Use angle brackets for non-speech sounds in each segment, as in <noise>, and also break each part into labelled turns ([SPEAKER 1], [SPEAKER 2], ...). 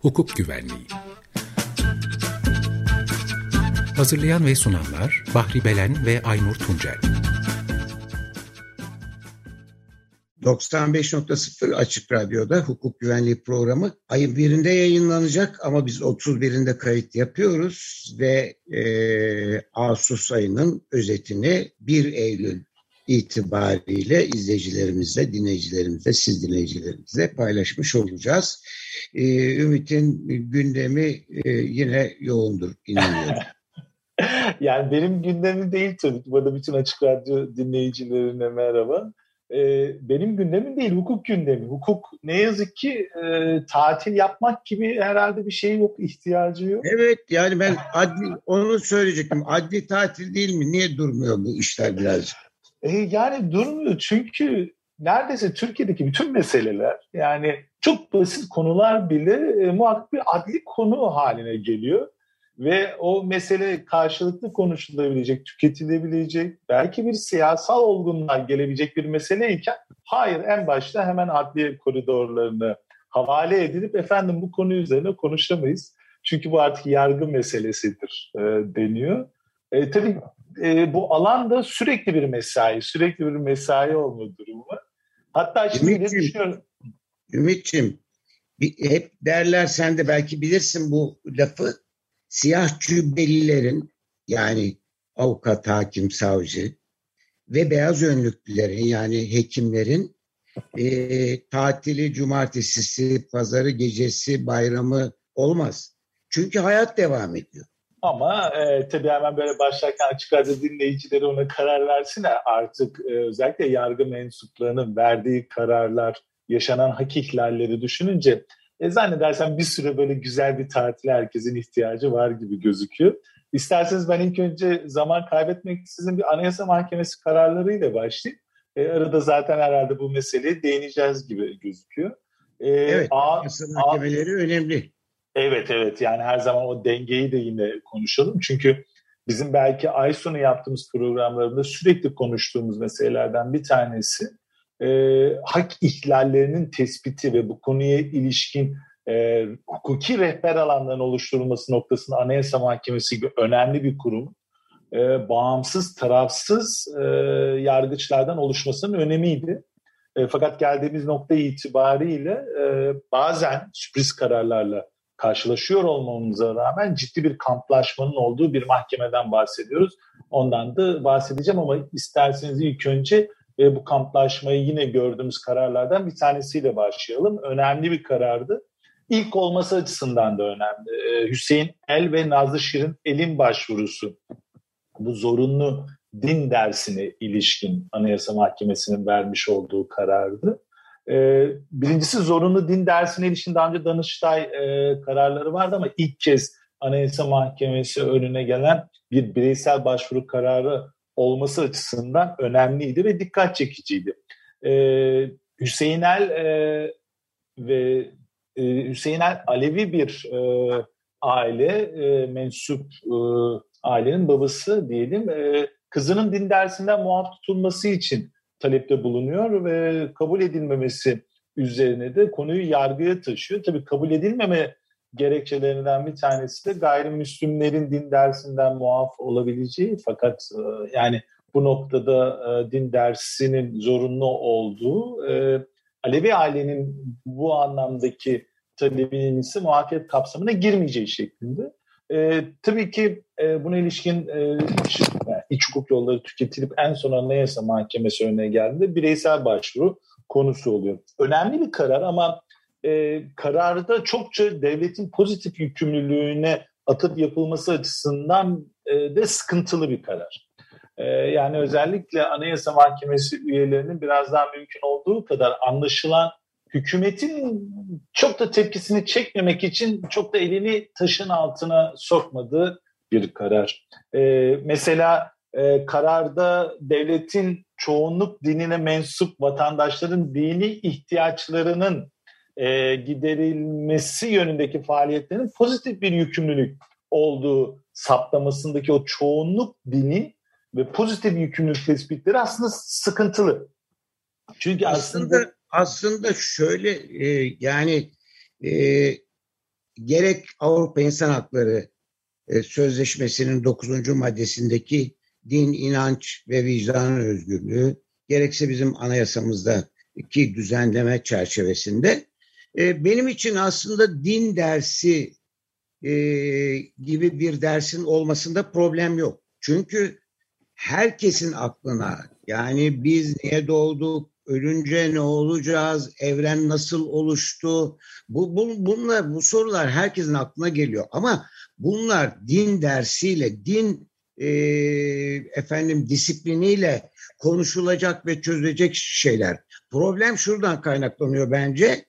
[SPEAKER 1] hukuk güvenliği. Hazırlayan ve sunanlar Bahri Belen ve Aynur Tuncel.
[SPEAKER 2] 95.0 Açık Radyo'da hukuk güvenliği programı ayın birinde yayınlanacak ama biz 31'inde kayıt yapıyoruz ve e, Ağustos ayının özetini 1 Eylül itibariyle izleyicilerimizle, dinleyicilerimizle, siz dinleyicilerimizle paylaşmış olacağız. Ee, Ümit'in gündemi e, yine yoğundur inanıyorum. <laughs>
[SPEAKER 3] yani benim gündemim değil tabii ki. Burada bütün Açık Radyo dinleyicilerine merhaba. Ee, benim gündemim değil, hukuk gündemi. Hukuk ne yazık ki e, tatil yapmak gibi herhalde bir şey yok, ihtiyacı yok.
[SPEAKER 2] Evet yani ben adli, onu söyleyecektim. Adli tatil değil mi? Niye durmuyor bu işler birazcık?
[SPEAKER 3] E, yani durmuyor çünkü neredeyse Türkiye'deki bütün meseleler yani çok basit konular bile e, muhakkak bir adli konu haline geliyor. Ve o mesele karşılıklı konuşulabilecek, tüketilebilecek, belki bir siyasal olgunluğa gelebilecek bir meseleyken hayır en başta hemen adliye koridorlarını havale edilip efendim bu konu üzerine konuşamayız. Çünkü bu artık yargı meselesidir e, deniyor. E, tabii e, bu alanda sürekli bir mesai, sürekli bir mesai olma durumu var. Hatta şimdi Ümit'ciğim, ne düşünüyorum?
[SPEAKER 2] Ümit'ciğim hep derler sen de belki bilirsin bu lafı siyah cübbelilerin yani avukat, hakim, savcı ve beyaz önlüklülerin yani hekimlerin e, tatili cumartesisi, pazarı, gecesi, bayramı olmaz. Çünkü hayat devam ediyor.
[SPEAKER 3] Ama e, tabii hemen böyle başlarken açık radyo dinleyicileri ona karar versinler. Artık e, özellikle yargı mensuplarının verdiği kararlar, yaşanan hak ihlalleri düşününce e, zannedersem bir süre böyle güzel bir tatile herkesin ihtiyacı var gibi gözüküyor. İsterseniz ben ilk önce zaman kaybetmek sizin bir anayasa mahkemesi kararlarıyla başlayayım. E, arada zaten herhalde bu meseleye değineceğiz gibi gözüküyor.
[SPEAKER 2] E, evet, anayasa mahkemeleri önemli.
[SPEAKER 3] Evet evet yani her zaman o dengeyi de yine konuşalım. Çünkü bizim belki ay sonu yaptığımız programlarında sürekli konuştuğumuz meselelerden bir tanesi e, hak ihlallerinin tespiti ve bu konuya ilişkin e, hukuki rehber alanların oluşturulması noktasında Anayasa Mahkemesi gibi önemli bir kurum e, bağımsız, tarafsız e, yargıçlardan oluşmasının önemiydi. E, fakat geldiğimiz nokta itibariyle e, bazen sürpriz kararlarla karşılaşıyor olmamıza rağmen ciddi bir kamplaşmanın olduğu bir mahkemeden bahsediyoruz. Ondan da bahsedeceğim ama isterseniz ilk önce e, bu kamplaşmayı yine gördüğümüz kararlardan bir tanesiyle başlayalım. Önemli bir karardı. İlk olması açısından da önemli. E, Hüseyin El ve Nazlı Şirin El'in başvurusu bu zorunlu din dersine ilişkin Anayasa Mahkemesi'nin vermiş olduğu karardı. E, birincisi zorunlu din dersine ilişkin daha önce Danıştay e, kararları vardı ama ilk kez Anayasa Mahkemesi önüne gelen bir bireysel başvuru kararı olması açısından önemliydi ve dikkat çekiciydi. E, Hüseyin El e, ve e, Hüseyin El Alevi bir e, aile, e, mensup e, ailenin babası diyelim. E, kızının din dersinden muaf tutulması için talepte bulunuyor ve kabul edilmemesi üzerine de konuyu yargıya taşıyor. Tabii kabul edilmeme gerekçelerinden bir tanesi de gayrimüslimlerin din dersinden muaf olabileceği fakat e, yani bu noktada e, din dersinin zorunlu olduğu e, Alevi ailenin bu anlamdaki talebinin ise muafiyet kapsamına girmeyeceği şeklinde. E, tabii ki e, buna ilişkin e, iç hukuk yolları tüketilip en son Anayasa Mahkemesi önüne geldiğinde bireysel başvuru konusu oluyor. Önemli bir karar ama e, kararda çokça devletin pozitif yükümlülüğüne atıp yapılması açısından e, de sıkıntılı bir karar. E, yani özellikle Anayasa Mahkemesi üyelerinin biraz daha mümkün olduğu kadar anlaşılan hükümetin çok da tepkisini çekmemek için çok da elini taşın altına sokmadığı bir karar. E, mesela e, kararda devletin çoğunluk dinine mensup vatandaşların dini ihtiyaçlarının e, giderilmesi yönündeki faaliyetlerin pozitif bir yükümlülük olduğu saptamasındaki o çoğunluk dini ve pozitif yükümlülük tespitleri aslında sıkıntılı.
[SPEAKER 2] Çünkü aslında aslında, aslında şöyle e, yani e, gerek Avrupa İnsan Hakları e, Sözleşmesi'nin 9. maddesindeki din, inanç ve vicdan özgürlüğü, gerekse bizim anayasamızdaki düzenleme çerçevesinde e, benim için aslında din dersi e, gibi bir dersin olmasında problem yok. Çünkü herkesin aklına yani biz niye doğduk, ölünce ne olacağız, evren nasıl oluştu, bu, bu, bunlar, bu sorular herkesin aklına geliyor. Ama bunlar din dersiyle, din e, efendim disipliniyle konuşulacak ve çözülecek şeyler. Problem şuradan kaynaklanıyor bence.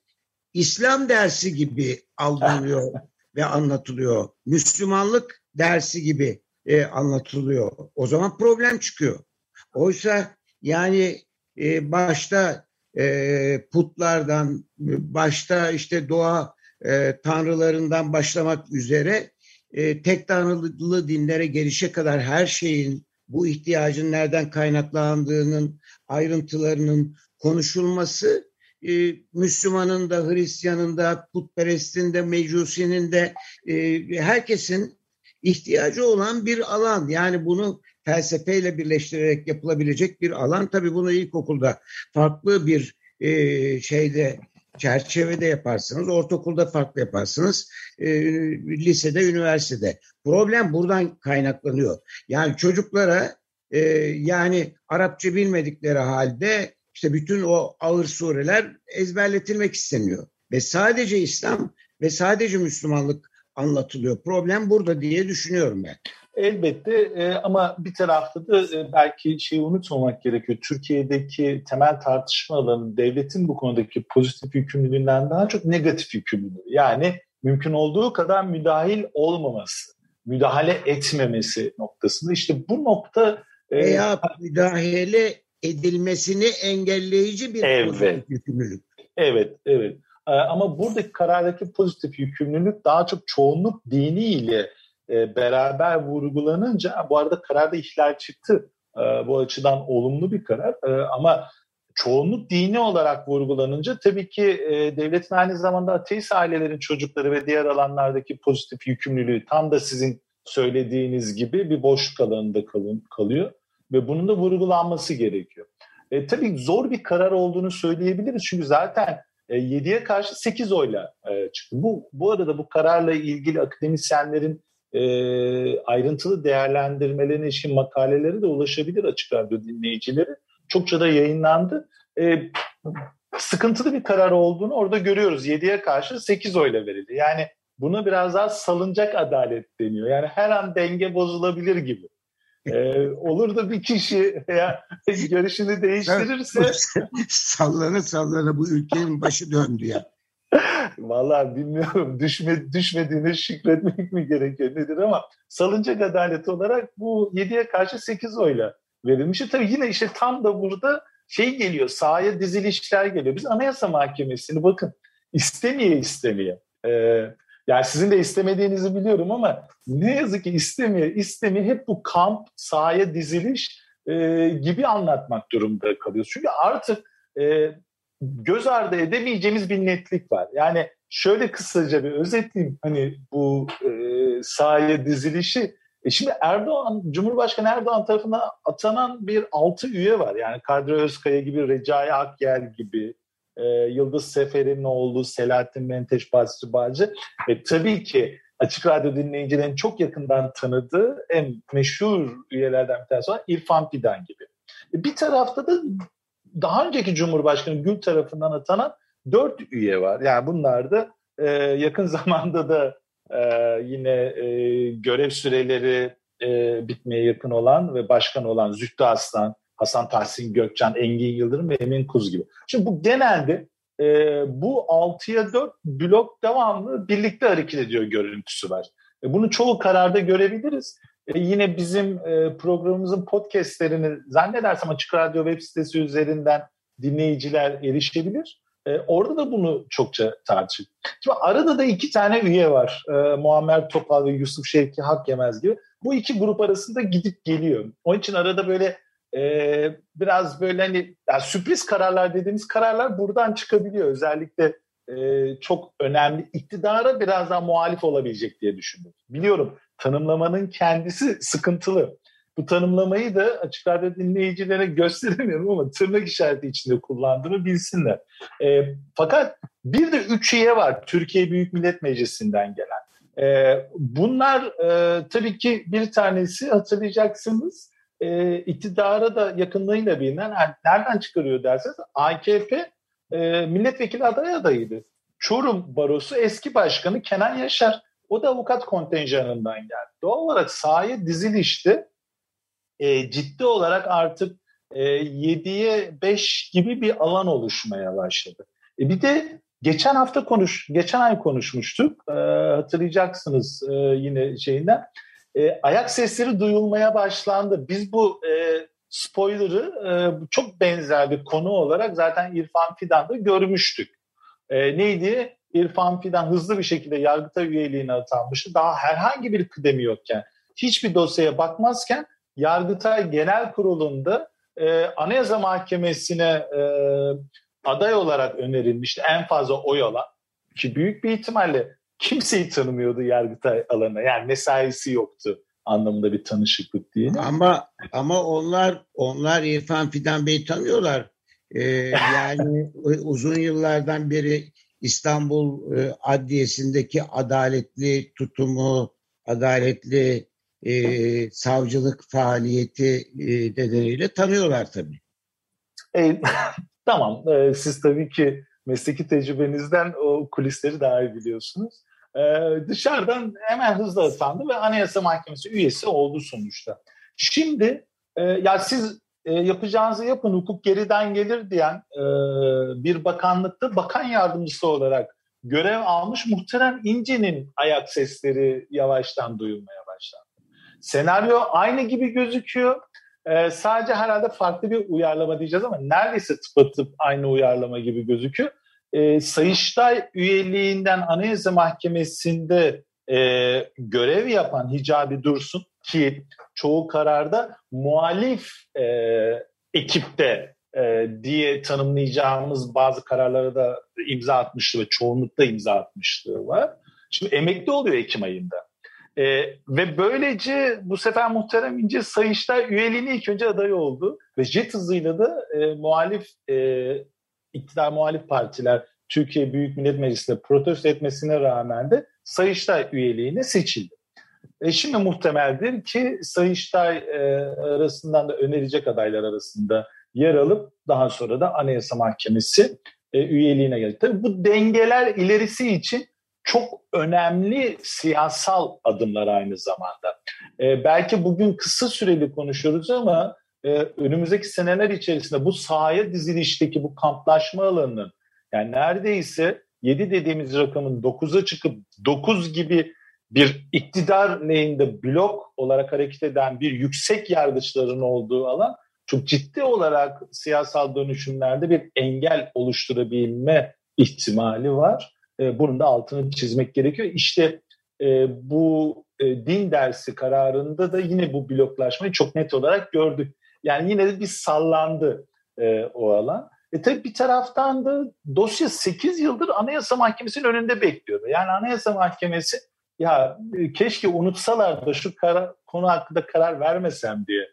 [SPEAKER 2] İslam dersi gibi algılanıyor <laughs> ve anlatılıyor. Müslümanlık dersi gibi e, anlatılıyor. O zaman problem çıkıyor. Oysa yani e, başta e, putlardan, başta işte doğa e, tanrılarından başlamak üzere e, tek tanrılı dinlere gelişe kadar her şeyin bu ihtiyacın nereden kaynaklandığının ayrıntılarının konuşulması e, Müslümanın da Hristiyanın da putperestin de mecusinin de e, herkesin ihtiyacı olan bir alan. Yani bunu felsefeyle birleştirerek yapılabilecek bir alan. Tabii bunu ilkokulda farklı bir e, şeyde çerçevede yaparsınız, ortaokulda farklı yaparsınız, e, lisede, üniversitede. Problem buradan kaynaklanıyor. Yani çocuklara e, yani Arapça bilmedikleri halde işte bütün o ağır sureler ezberletilmek isteniyor. Ve sadece İslam ve sadece Müslümanlık anlatılıyor. Problem burada diye düşünüyorum ben.
[SPEAKER 3] Elbette e, ama bir tarafta da e, belki şeyi unutmamak gerekiyor. Türkiye'deki temel tartışma alanı devletin bu konudaki pozitif yükümlülüğünden daha çok negatif yükümlülüğü. Yani mümkün olduğu kadar müdahil olmaması, müdahale etmemesi noktasında. İşte bu nokta...
[SPEAKER 2] E, Veya müdahale edilmesini engelleyici bir evet. pozitif yükümlülük.
[SPEAKER 3] Evet, evet. E, ama buradaki karardaki pozitif yükümlülük daha çok çoğunluk diniyle e, beraber vurgulanınca bu arada kararda ihlal çıktı. E, bu açıdan olumlu bir karar e, ama çoğunluk dini olarak vurgulanınca tabii ki devletin aynı zamanda ateist ailelerin çocukları ve diğer alanlardaki pozitif yükümlülüğü tam da sizin söylediğiniz gibi bir boşluk alanında kalın, kalıyor ve bunun da vurgulanması gerekiyor. E, tabii zor bir karar olduğunu söyleyebiliriz çünkü zaten e, 7'ye karşı 8 oyla e, çıktı. Bu, bu arada bu kararla ilgili akademisyenlerin e, ayrıntılı değerlendirmelerine ilişkin makaleleri de ulaşabilir açık radyo dinleyicileri. Çokça da yayınlandı. E, sıkıntılı bir karar olduğunu orada görüyoruz. 7'ye karşı 8 oyla verildi. Yani buna biraz daha salınacak adalet deniyor. Yani her an denge bozulabilir gibi. Ee, <laughs> olur da bir kişi ya <laughs> görüşünü değiştirirse <laughs>
[SPEAKER 2] sallana sallana bu ülkenin başı döndü ya.
[SPEAKER 3] Vallahi bilmiyorum düşme, düşmediğine şükretmek mi gerekiyor nedir ama salıncak adaleti olarak bu 7'ye karşı 8 oyla verilmiş. Tabii yine işte tam da burada şey geliyor sahaya dizilişler geliyor. Biz Anayasa Mahkemesi'ni bakın istemeye istemeye e, yani sizin de istemediğinizi biliyorum ama ne yazık ki istemiyor. İstemiyor hep bu kamp, sahaya diziliş e, gibi anlatmak durumunda kalıyoruz. Çünkü artık e, göz ardı edemeyeceğimiz bir netlik var. Yani şöyle kısaca bir özetleyeyim hani bu e, sahaya dizilişi. E şimdi Erdoğan, Cumhurbaşkanı Erdoğan tarafından atanan bir altı üye var. Yani Kadri Özkaya gibi, Recai Akyer gibi, e, Yıldız Sefer'in olduğu Selahattin Menteş Basri Bağcı ve tabii ki Açık Radyo dinleyicilerin çok yakından tanıdığı en meşhur üyelerden bir tanesi olan İrfan Fidan gibi. E, bir tarafta da daha önceki Cumhurbaşkanı Gül tarafından atanan dört üye var. Yani bunlar da e, yakın <laughs> zamanda da e, yine e, görev süreleri e, bitmeye yakın olan ve başkan olan Zühtü Aslan, Hasan Tahsin Gökçen, Engin Yıldırım ve Emin Kuz gibi. Şimdi bu genelde e, bu 6'ya 4 blok devamlı birlikte hareket ediyor görüntüsü var. E, bunu çoğu kararda görebiliriz. E, yine bizim e, programımızın podcastlerini zannedersem Açık Radyo web sitesi üzerinden dinleyiciler erişebilir. E, orada da bunu çokça tartışır. Şimdi arada da iki tane üye var. E, Muammer Topal ve Yusuf Şevki Hakyemez gibi. Bu iki grup arasında gidip geliyor. Onun için arada böyle e, biraz böyle hani yani sürpriz kararlar dediğimiz kararlar buradan çıkabiliyor. Özellikle e, çok önemli. İktidara biraz daha muhalif olabilecek diye düşündüm. Biliyorum tanımlamanın kendisi sıkıntılı. Bu tanımlamayı da açık radyo dinleyicilere gösteremiyorum ama tırnak işareti içinde kullandığımı bilsinler. E, fakat bir de üç üye var Türkiye Büyük Millet Meclisi'nden gelen. E, bunlar e, tabii ki bir tanesi hatırlayacaksınız e, iktidara da yakınlığıyla bilinen nereden çıkarıyor derseniz AKP e, milletvekili aday adayıydı. Çorum Barosu eski başkanı Kenan Yaşar. O da avukat kontenjanından geldi. Doğal olarak sahaya dizilişti. E, ciddi olarak artık e, 7'ye 5 gibi bir alan oluşmaya başladı. E, bir de geçen hafta konuş, geçen ay konuşmuştuk. E, hatırlayacaksınız e, yine şeyinden. E, ayak sesleri duyulmaya başlandı. Biz bu e, spoiler'ı e, çok benzer bir konu olarak zaten İrfan Fidan'da görmüştük. E, neydi? İrfan Fidan hızlı bir şekilde Yargıtay üyeliğine atanmıştı. Daha herhangi bir kıdemi yokken, hiçbir dosyaya bakmazken Yargıtay Genel Kurulu'nda e, Anayasa Mahkemesi'ne e, aday olarak önerilmişti. En fazla oy alan. Ki büyük bir ihtimalle kimseyi tanımıyordu Yargıtay alanına. Yani mesaisi yoktu anlamında bir tanışıklık değil.
[SPEAKER 2] Ama ama onlar onlar İrfan Fidan Bey'i tanıyorlar. Ee, <laughs> yani uzun yıllardan beri İstanbul e, Adliyesi'ndeki adaletli tutumu, adaletli e, savcılık faaliyeti e, nedeniyle tanıyorlar tabii.
[SPEAKER 3] E, <laughs> tamam, e, siz tabii ki mesleki tecrübenizden o kulisleri daha iyi biliyorsunuz. E, dışarıdan hemen hızla atandı ve Anayasa Mahkemesi üyesi oldu sonuçta. Şimdi e, ya siz e, yapacağınızı yapın hukuk geriden gelir diyen e, bir bakanlıkta bakan yardımcısı olarak görev almış muhterem İnce'nin ayak sesleri yavaştan duyulmaya başlandı. Senaryo aynı gibi gözüküyor. E, sadece herhalde farklı bir uyarlama diyeceğiz ama neredeyse tıpatıp aynı uyarlama gibi gözüküyor. E, Sayıştay üyeliğinden Anayasa Mahkemesi'nde e, görev yapan Hicabi Dursun ki çoğu kararda muhalif e, ekipte e, diye tanımlayacağımız bazı kararlara da imza atmıştı ve çoğunlukta imza atmışlığı var. Şimdi emekli oluyor Ekim ayında. E, ve böylece bu sefer muhterem İnce Sayıştay üyeliğine ilk önce aday oldu. Ve jet hızıyla da e, muhalif e, iktidar muhalif partiler Türkiye Büyük Millet Meclisi'nde protesto etmesine rağmen de Sayıştay üyeliğine seçildi. E şimdi muhtemeldir ki Sayıştay e, arasından da önerecek adaylar arasında yer alıp daha sonra da Anayasa Mahkemesi e, üyeliğine geldi. Tabii bu dengeler ilerisi için çok önemli siyasal adımlar aynı zamanda. E, belki bugün kısa süreli konuşuyoruz ama e, önümüzdeki seneler içerisinde bu sahaya dizilişteki bu kamplaşma alanının yani neredeyse 7 dediğimiz rakamın 9'a çıkıp 9 gibi bir iktidar lehinde blok olarak hareket eden bir yüksek yargıçların olduğu alan çok ciddi olarak siyasal dönüşümlerde bir engel oluşturabilme ihtimali var. E, bunun da altını çizmek gerekiyor. İşte e, bu e, din dersi kararında da yine bu bloklaşmayı çok net olarak gördük. Yani yine de bir sallandı o alan. E tabii bir taraftan da dosya 8 yıldır Anayasa Mahkemesi'nin önünde bekliyordu. Yani Anayasa Mahkemesi ya e, keşke unutsalar da şu kara, konu hakkında karar vermesem diye.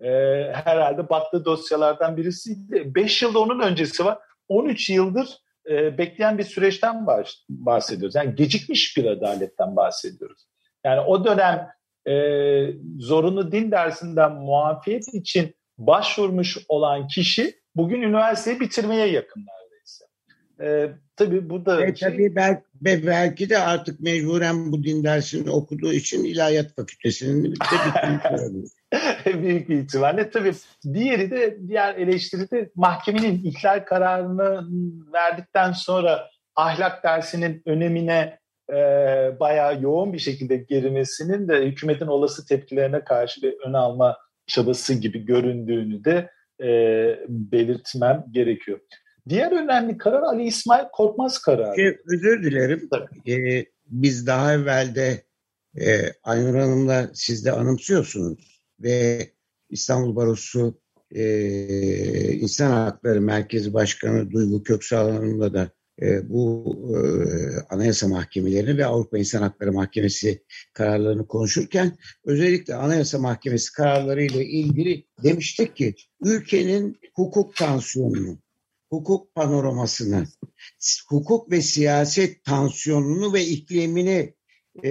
[SPEAKER 3] E, herhalde baktığı dosyalardan birisiydi. 5 yılda onun öncesi var. 13 yıldır e, bekleyen bir süreçten bahsediyoruz. Yani gecikmiş bir adaletten bahsediyoruz. Yani o dönem e, zorunlu din dersinden muafiyet için başvurmuş olan kişi bugün üniversiteyi bitirmeye yakın neredeyse. Ee, tabii bu da...
[SPEAKER 2] E, şey... Tabii belki, belki de artık mecburen bu din dersini okuduğu için ilahiyat fakültesinin de bitirmiş <laughs>
[SPEAKER 3] Büyük bir ihtimalle. Tabii diğeri de diğer eleştiri de mahkemenin ihlal kararını verdikten sonra ahlak dersinin önemine e, bayağı yoğun bir şekilde girmesinin de hükümetin olası tepkilerine karşı bir ön alma çabası gibi göründüğünü de e, belirtmem gerekiyor. Diğer önemli karar Ali İsmail Korkmaz kararı.
[SPEAKER 2] Şey, özür dilerim. Ee, biz daha evvel de e, Aynur Hanım'la siz de anımsıyorsunuz ve İstanbul Barosu e, İnsan Hakları Merkezi Başkanı Duygu Köksal Hanım'la da e, bu e, anayasa mahkemelerini ve Avrupa İnsan Hakları Mahkemesi kararlarını konuşurken özellikle anayasa mahkemesi kararları ile ilgili demiştik ki ülkenin hukuk tansiyonunu, hukuk panoramasını, hukuk ve siyaset tansiyonunu ve iklimini e,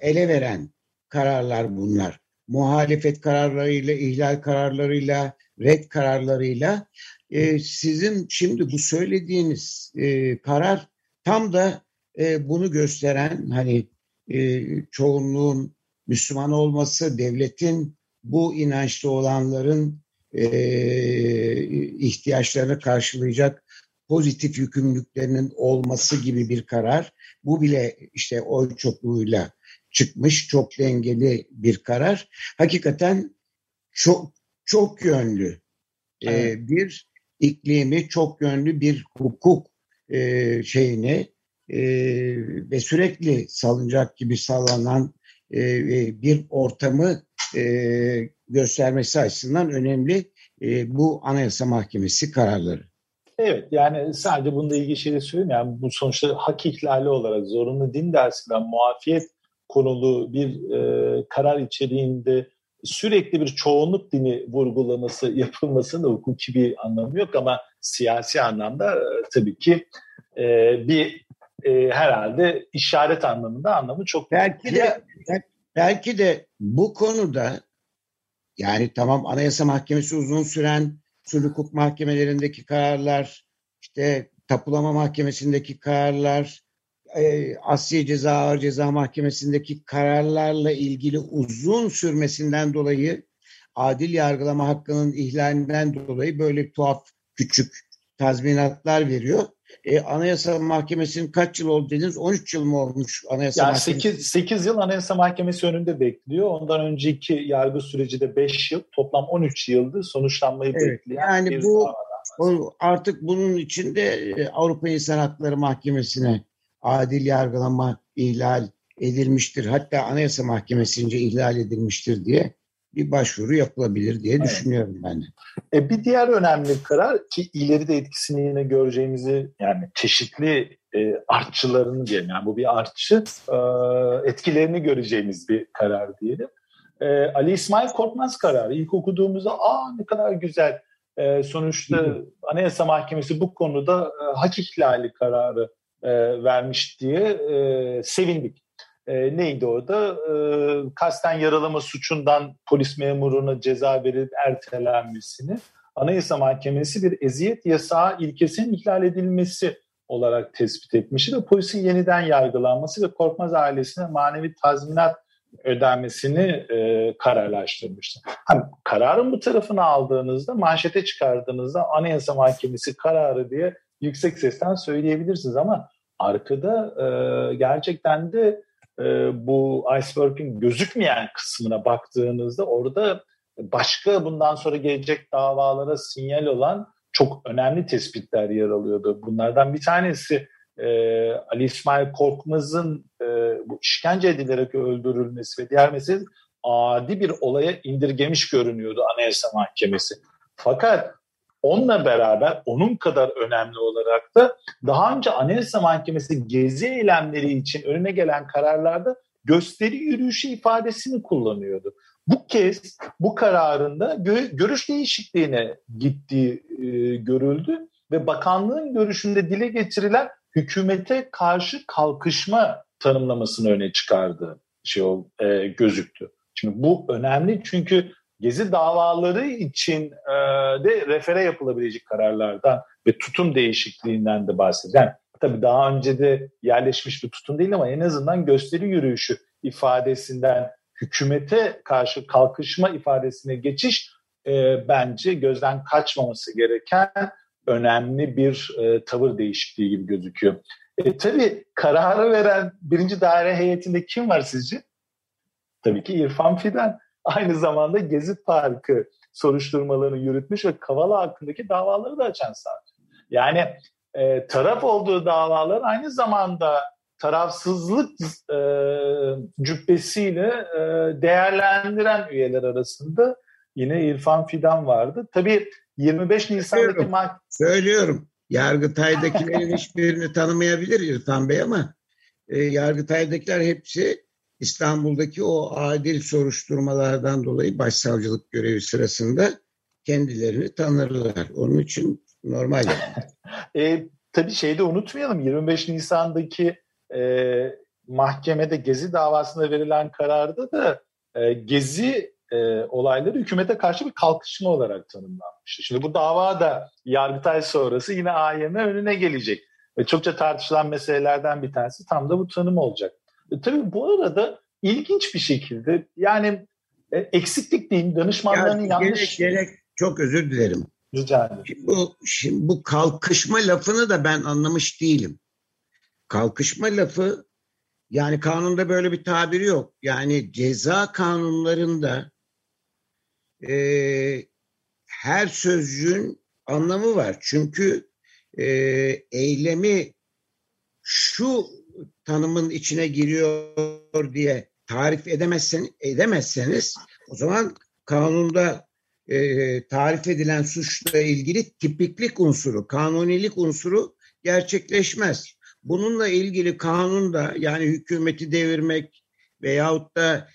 [SPEAKER 2] ele veren kararlar bunlar. Muhalefet kararlarıyla, ihlal kararlarıyla, red kararlarıyla e, sizin şimdi bu söylediğiniz e, karar tam da e, bunu gösteren hani e, çoğunluğun Müslüman olması, devletin bu inançlı olanların e, ihtiyaçlarını karşılayacak pozitif yükümlülüklerinin olması gibi bir karar. Bu bile işte oy çokluğuyla çıkmış çok dengeli bir karar. Hakikaten çok çok yönlü e, evet. e, bir iklimi çok yönlü bir hukuk e, şeyini e, ve sürekli salınacak gibi sallanan e, bir ortamı e, göstermesi açısından önemli e, bu Anayasa Mahkemesi kararları.
[SPEAKER 3] Evet yani sadece bununla ilgili şeyi söyleyeyim. Yani bu sonuçta hak ihlali olarak zorunlu din dersinden muafiyet konulu bir e, karar içeriğinde sürekli bir çoğunluk dini vurgulaması yapılmasının hukuki bir anlamı yok ama siyasi anlamda e, tabii ki e, bir e, herhalde işaret anlamında anlamı çok
[SPEAKER 2] belki de belki de bu konuda yani tamam Anayasa Mahkemesi uzun süren sulh hukuk mahkemelerindeki kararlar işte tapulama mahkemesindeki kararlar e, Asya Ceza Ağır Ceza Mahkemesi'ndeki kararlarla ilgili uzun sürmesinden dolayı adil yargılama hakkının ihlalinden dolayı böyle tuhaf küçük tazminatlar veriyor. E, Anayasa Mahkemesi'nin kaç yıl oldu dediniz? 13 yıl mı olmuş Anayasa
[SPEAKER 3] yani Mahkemesi? 8, 8 yıl Anayasa Mahkemesi önünde bekliyor. Ondan önceki yargı süreci de 5 yıl. Toplam 13 yıldı sonuçlanmayı evet, bekleyen.
[SPEAKER 2] Yani bu o, artık bunun içinde e, Avrupa İnsan Hakları Mahkemesi'ne adil yargılama ihlal edilmiştir. Hatta Anayasa Mahkemesi'nce ihlal edilmiştir diye bir başvuru yapılabilir diye evet. düşünüyorum ben de.
[SPEAKER 3] E, bir diğer önemli karar ki ileride etkisini yine göreceğimizi yani çeşitli e, artçılarını diyelim yani bu bir artçı e, etkilerini göreceğimiz bir karar diyelim. E, Ali İsmail Korkmaz kararı ilk okuduğumuzda aa ne kadar güzel e, sonuçta Anayasa Mahkemesi bu konuda e, hak ihlali kararı e, vermiş diye e, sevindik. E, neydi orada? E, kasten yaralama suçundan polis memuruna ceza verip ertelenmesini Anayasa Mahkemesi bir eziyet yasağı ilkesinin ihlal edilmesi olarak tespit etmişti ve polisin yeniden yargılanması ve Korkmaz ailesine manevi tazminat ödenmesini e, kararlaştırmıştı. Hani kararın bu tarafını aldığınızda, manşete çıkardığınızda Anayasa Mahkemesi kararı diye yüksek sesten söyleyebilirsiniz ama arkada e, gerçekten de e, bu iceberg'in gözükmeyen kısmına baktığınızda orada başka bundan sonra gelecek davalara sinyal olan çok önemli tespitler yer alıyordu. Bunlardan bir tanesi e, Ali İsmail Korkmaz'ın e, bu işkence edilerek öldürülmesi ve diğer mesele adi bir olaya indirgemiş görünüyordu Anayasa Mahkemesi. Fakat Onunla beraber onun kadar önemli olarak da daha önce Anayasa Mahkemesi gezi eylemleri için önüne gelen kararlarda gösteri yürüyüşü ifadesini kullanıyordu. Bu kez bu kararında gö- görüş değişikliğine gittiği e, görüldü ve bakanlığın görüşünde dile getirilen hükümete karşı kalkışma tanımlamasını öne çıkardığı şey e, gözüktü. Şimdi bu önemli çünkü gezi davaları için e, de refere yapılabilecek kararlardan ve tutum değişikliğinden de bahsediyor. Yani, tabii daha önce de yerleşmiş bir tutum değil ama en azından gösteri yürüyüşü ifadesinden hükümete karşı kalkışma ifadesine geçiş e, bence gözden kaçmaması gereken önemli bir e, tavır değişikliği gibi gözüküyor. E, tabii kararı veren birinci daire heyetinde kim var sizce? Tabii ki İrfan Fidan aynı zamanda Gezi Parkı soruşturmalarını yürütmüş ve Kavala hakkındaki davaları da açan savcı. Yani e, taraf olduğu davalar aynı zamanda tarafsızlık e, cübbesiyle e, değerlendiren üyeler arasında yine İrfan Fidan vardı. Tabii 25 Nisan'daki
[SPEAKER 2] Söylüyorum. Söylüyorum. Yargıtay'dakilerin hiçbirini tanımayabilir İrfan Bey ama e, Yargıtay'dakiler hepsi İstanbul'daki o adil soruşturmalardan dolayı başsavcılık görevi sırasında kendilerini tanırlar. Onun için normal. <laughs>
[SPEAKER 3] e, tabii şeyi de unutmayalım 25 Nisan'daki e, mahkemede Gezi davasında verilen kararda da e, Gezi e, olayları hükümete karşı bir kalkışma olarak tanımlanmıştı. Şimdi bu dava da Yargıtay sonrası yine AYM önüne gelecek. Ve çokça tartışılan meselelerden bir tanesi tam da bu tanım olacak. E, tabii bu arada ilginç bir şekilde yani e, eksiklik diyeyim danışmanların ya, yanlış...
[SPEAKER 2] Gerek, gerek, çok özür dilerim.
[SPEAKER 3] Rica ederim.
[SPEAKER 2] Şimdi bu, şimdi bu kalkışma lafını da ben anlamış değilim. Kalkışma lafı yani kanunda böyle bir tabiri yok. Yani ceza kanunlarında e, her sözcüğün anlamı var. Çünkü e, eylemi şu tanımın içine giriyor diye tarif edemezsen, edemezseniz o zaman kanunda e, tarif edilen suçla ilgili tipiklik unsuru, kanunilik unsuru gerçekleşmez. Bununla ilgili kanunda yani hükümeti devirmek veyahut da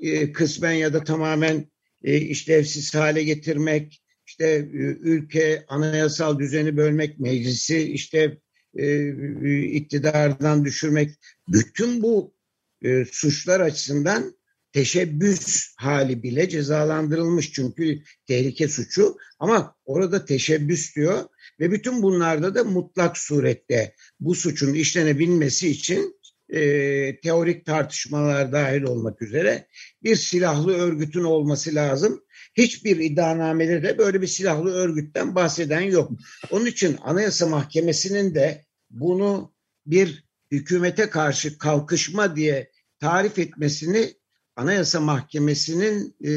[SPEAKER 2] e, kısmen ya da tamamen e, işlevsiz hale getirmek, işte e, ülke anayasal düzeni bölmek, meclisi işte e, iktidardan düşürmek, bütün bu e, suçlar açısından teşebbüs hali bile cezalandırılmış çünkü tehlike suçu ama orada teşebbüs diyor ve bütün bunlarda da mutlak surette bu suçun işlenebilmesi için e, teorik tartışmalar dahil olmak üzere bir silahlı örgütün olması lazım. Hiçbir iddianamede de böyle bir silahlı örgütten bahseden yok. Onun için Anayasa Mahkemesi'nin de bunu bir hükümete karşı kalkışma diye tarif etmesini Anayasa Mahkemesi'nin e,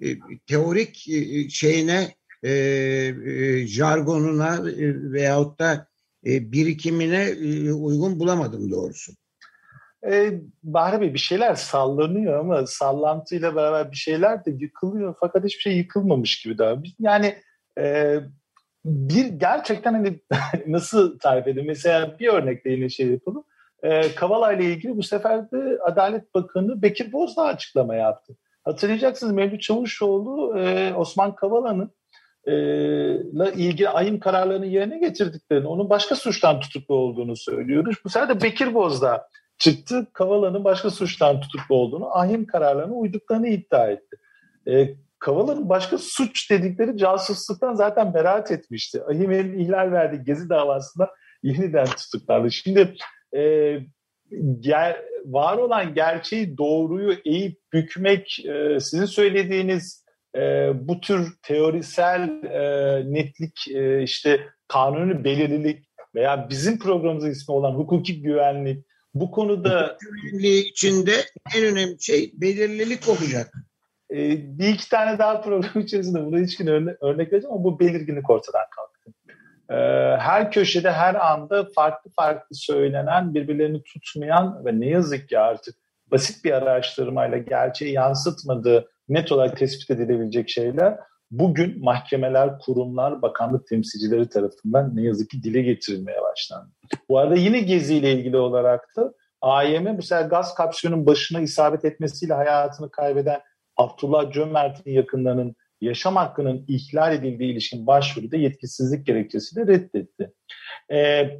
[SPEAKER 2] e, teorik e, şeyine e, e, jargonuna e, veyahut da birikimine uygun bulamadım doğrusu.
[SPEAKER 3] Ee, Bahri Bey bir şeyler sallanıyor ama sallantıyla beraber bir şeyler de yıkılıyor fakat hiçbir şey yıkılmamış gibi daha. Yani e, bir gerçekten hani <laughs> nasıl tarif edeyim? Mesela bir örnekle yine şey yapalım. E, Kavala ile ilgili bu sefer de Adalet Bakanı Bekir Bozdağ açıklama yaptı. Hatırlayacaksınız Mevlüt Çavuşoğlu e, Osman Kavala'nın ile ilgili ayım kararlarını yerine getirdiklerini, onun başka suçtan tutuklu olduğunu söylüyoruz. Bu sefer de Bekir Bozdağ çıktı. Kavala'nın başka suçtan tutuklu olduğunu, ahim kararlarına uyduklarını iddia etti. E, Kavala'nın başka suç dedikleri casusluktan zaten beraat etmişti. Ahim'in ihlal verdiği Gezi davasında yeniden tutuklandı. Şimdi e, ger, var olan gerçeği doğruyu eğip bükmek e, sizin söylediğiniz e, bu tür teorisel e, netlik e, işte kanuni belirlilik veya bizim programımızın ismi olan hukuki güvenlik bu konuda
[SPEAKER 2] güvenliği içinde en önemli şey belirlilik olacak.
[SPEAKER 3] E, bir iki tane daha program <laughs> içerisinde buna ilişkin örne örnek vereceğim ama bu belirginlik ortadan kalktı. E, her köşede her anda farklı farklı söylenen birbirlerini tutmayan ve ne yazık ki artık basit bir araştırmayla gerçeği yansıtmadığı net olarak tespit edilebilecek şeyler bugün mahkemeler, kurumlar, bakanlık temsilcileri tarafından ne yazık ki dile getirilmeye başlandı. Bu arada yine Gezi ile ilgili olarak da AYM bu sefer gaz kapsülünün başına isabet etmesiyle hayatını kaybeden Abdullah Cömert'in yakınlarının yaşam hakkının ihlal edildiği ilişkin başvuruda yetkisizlik gerekçesiyle reddetti. Ee,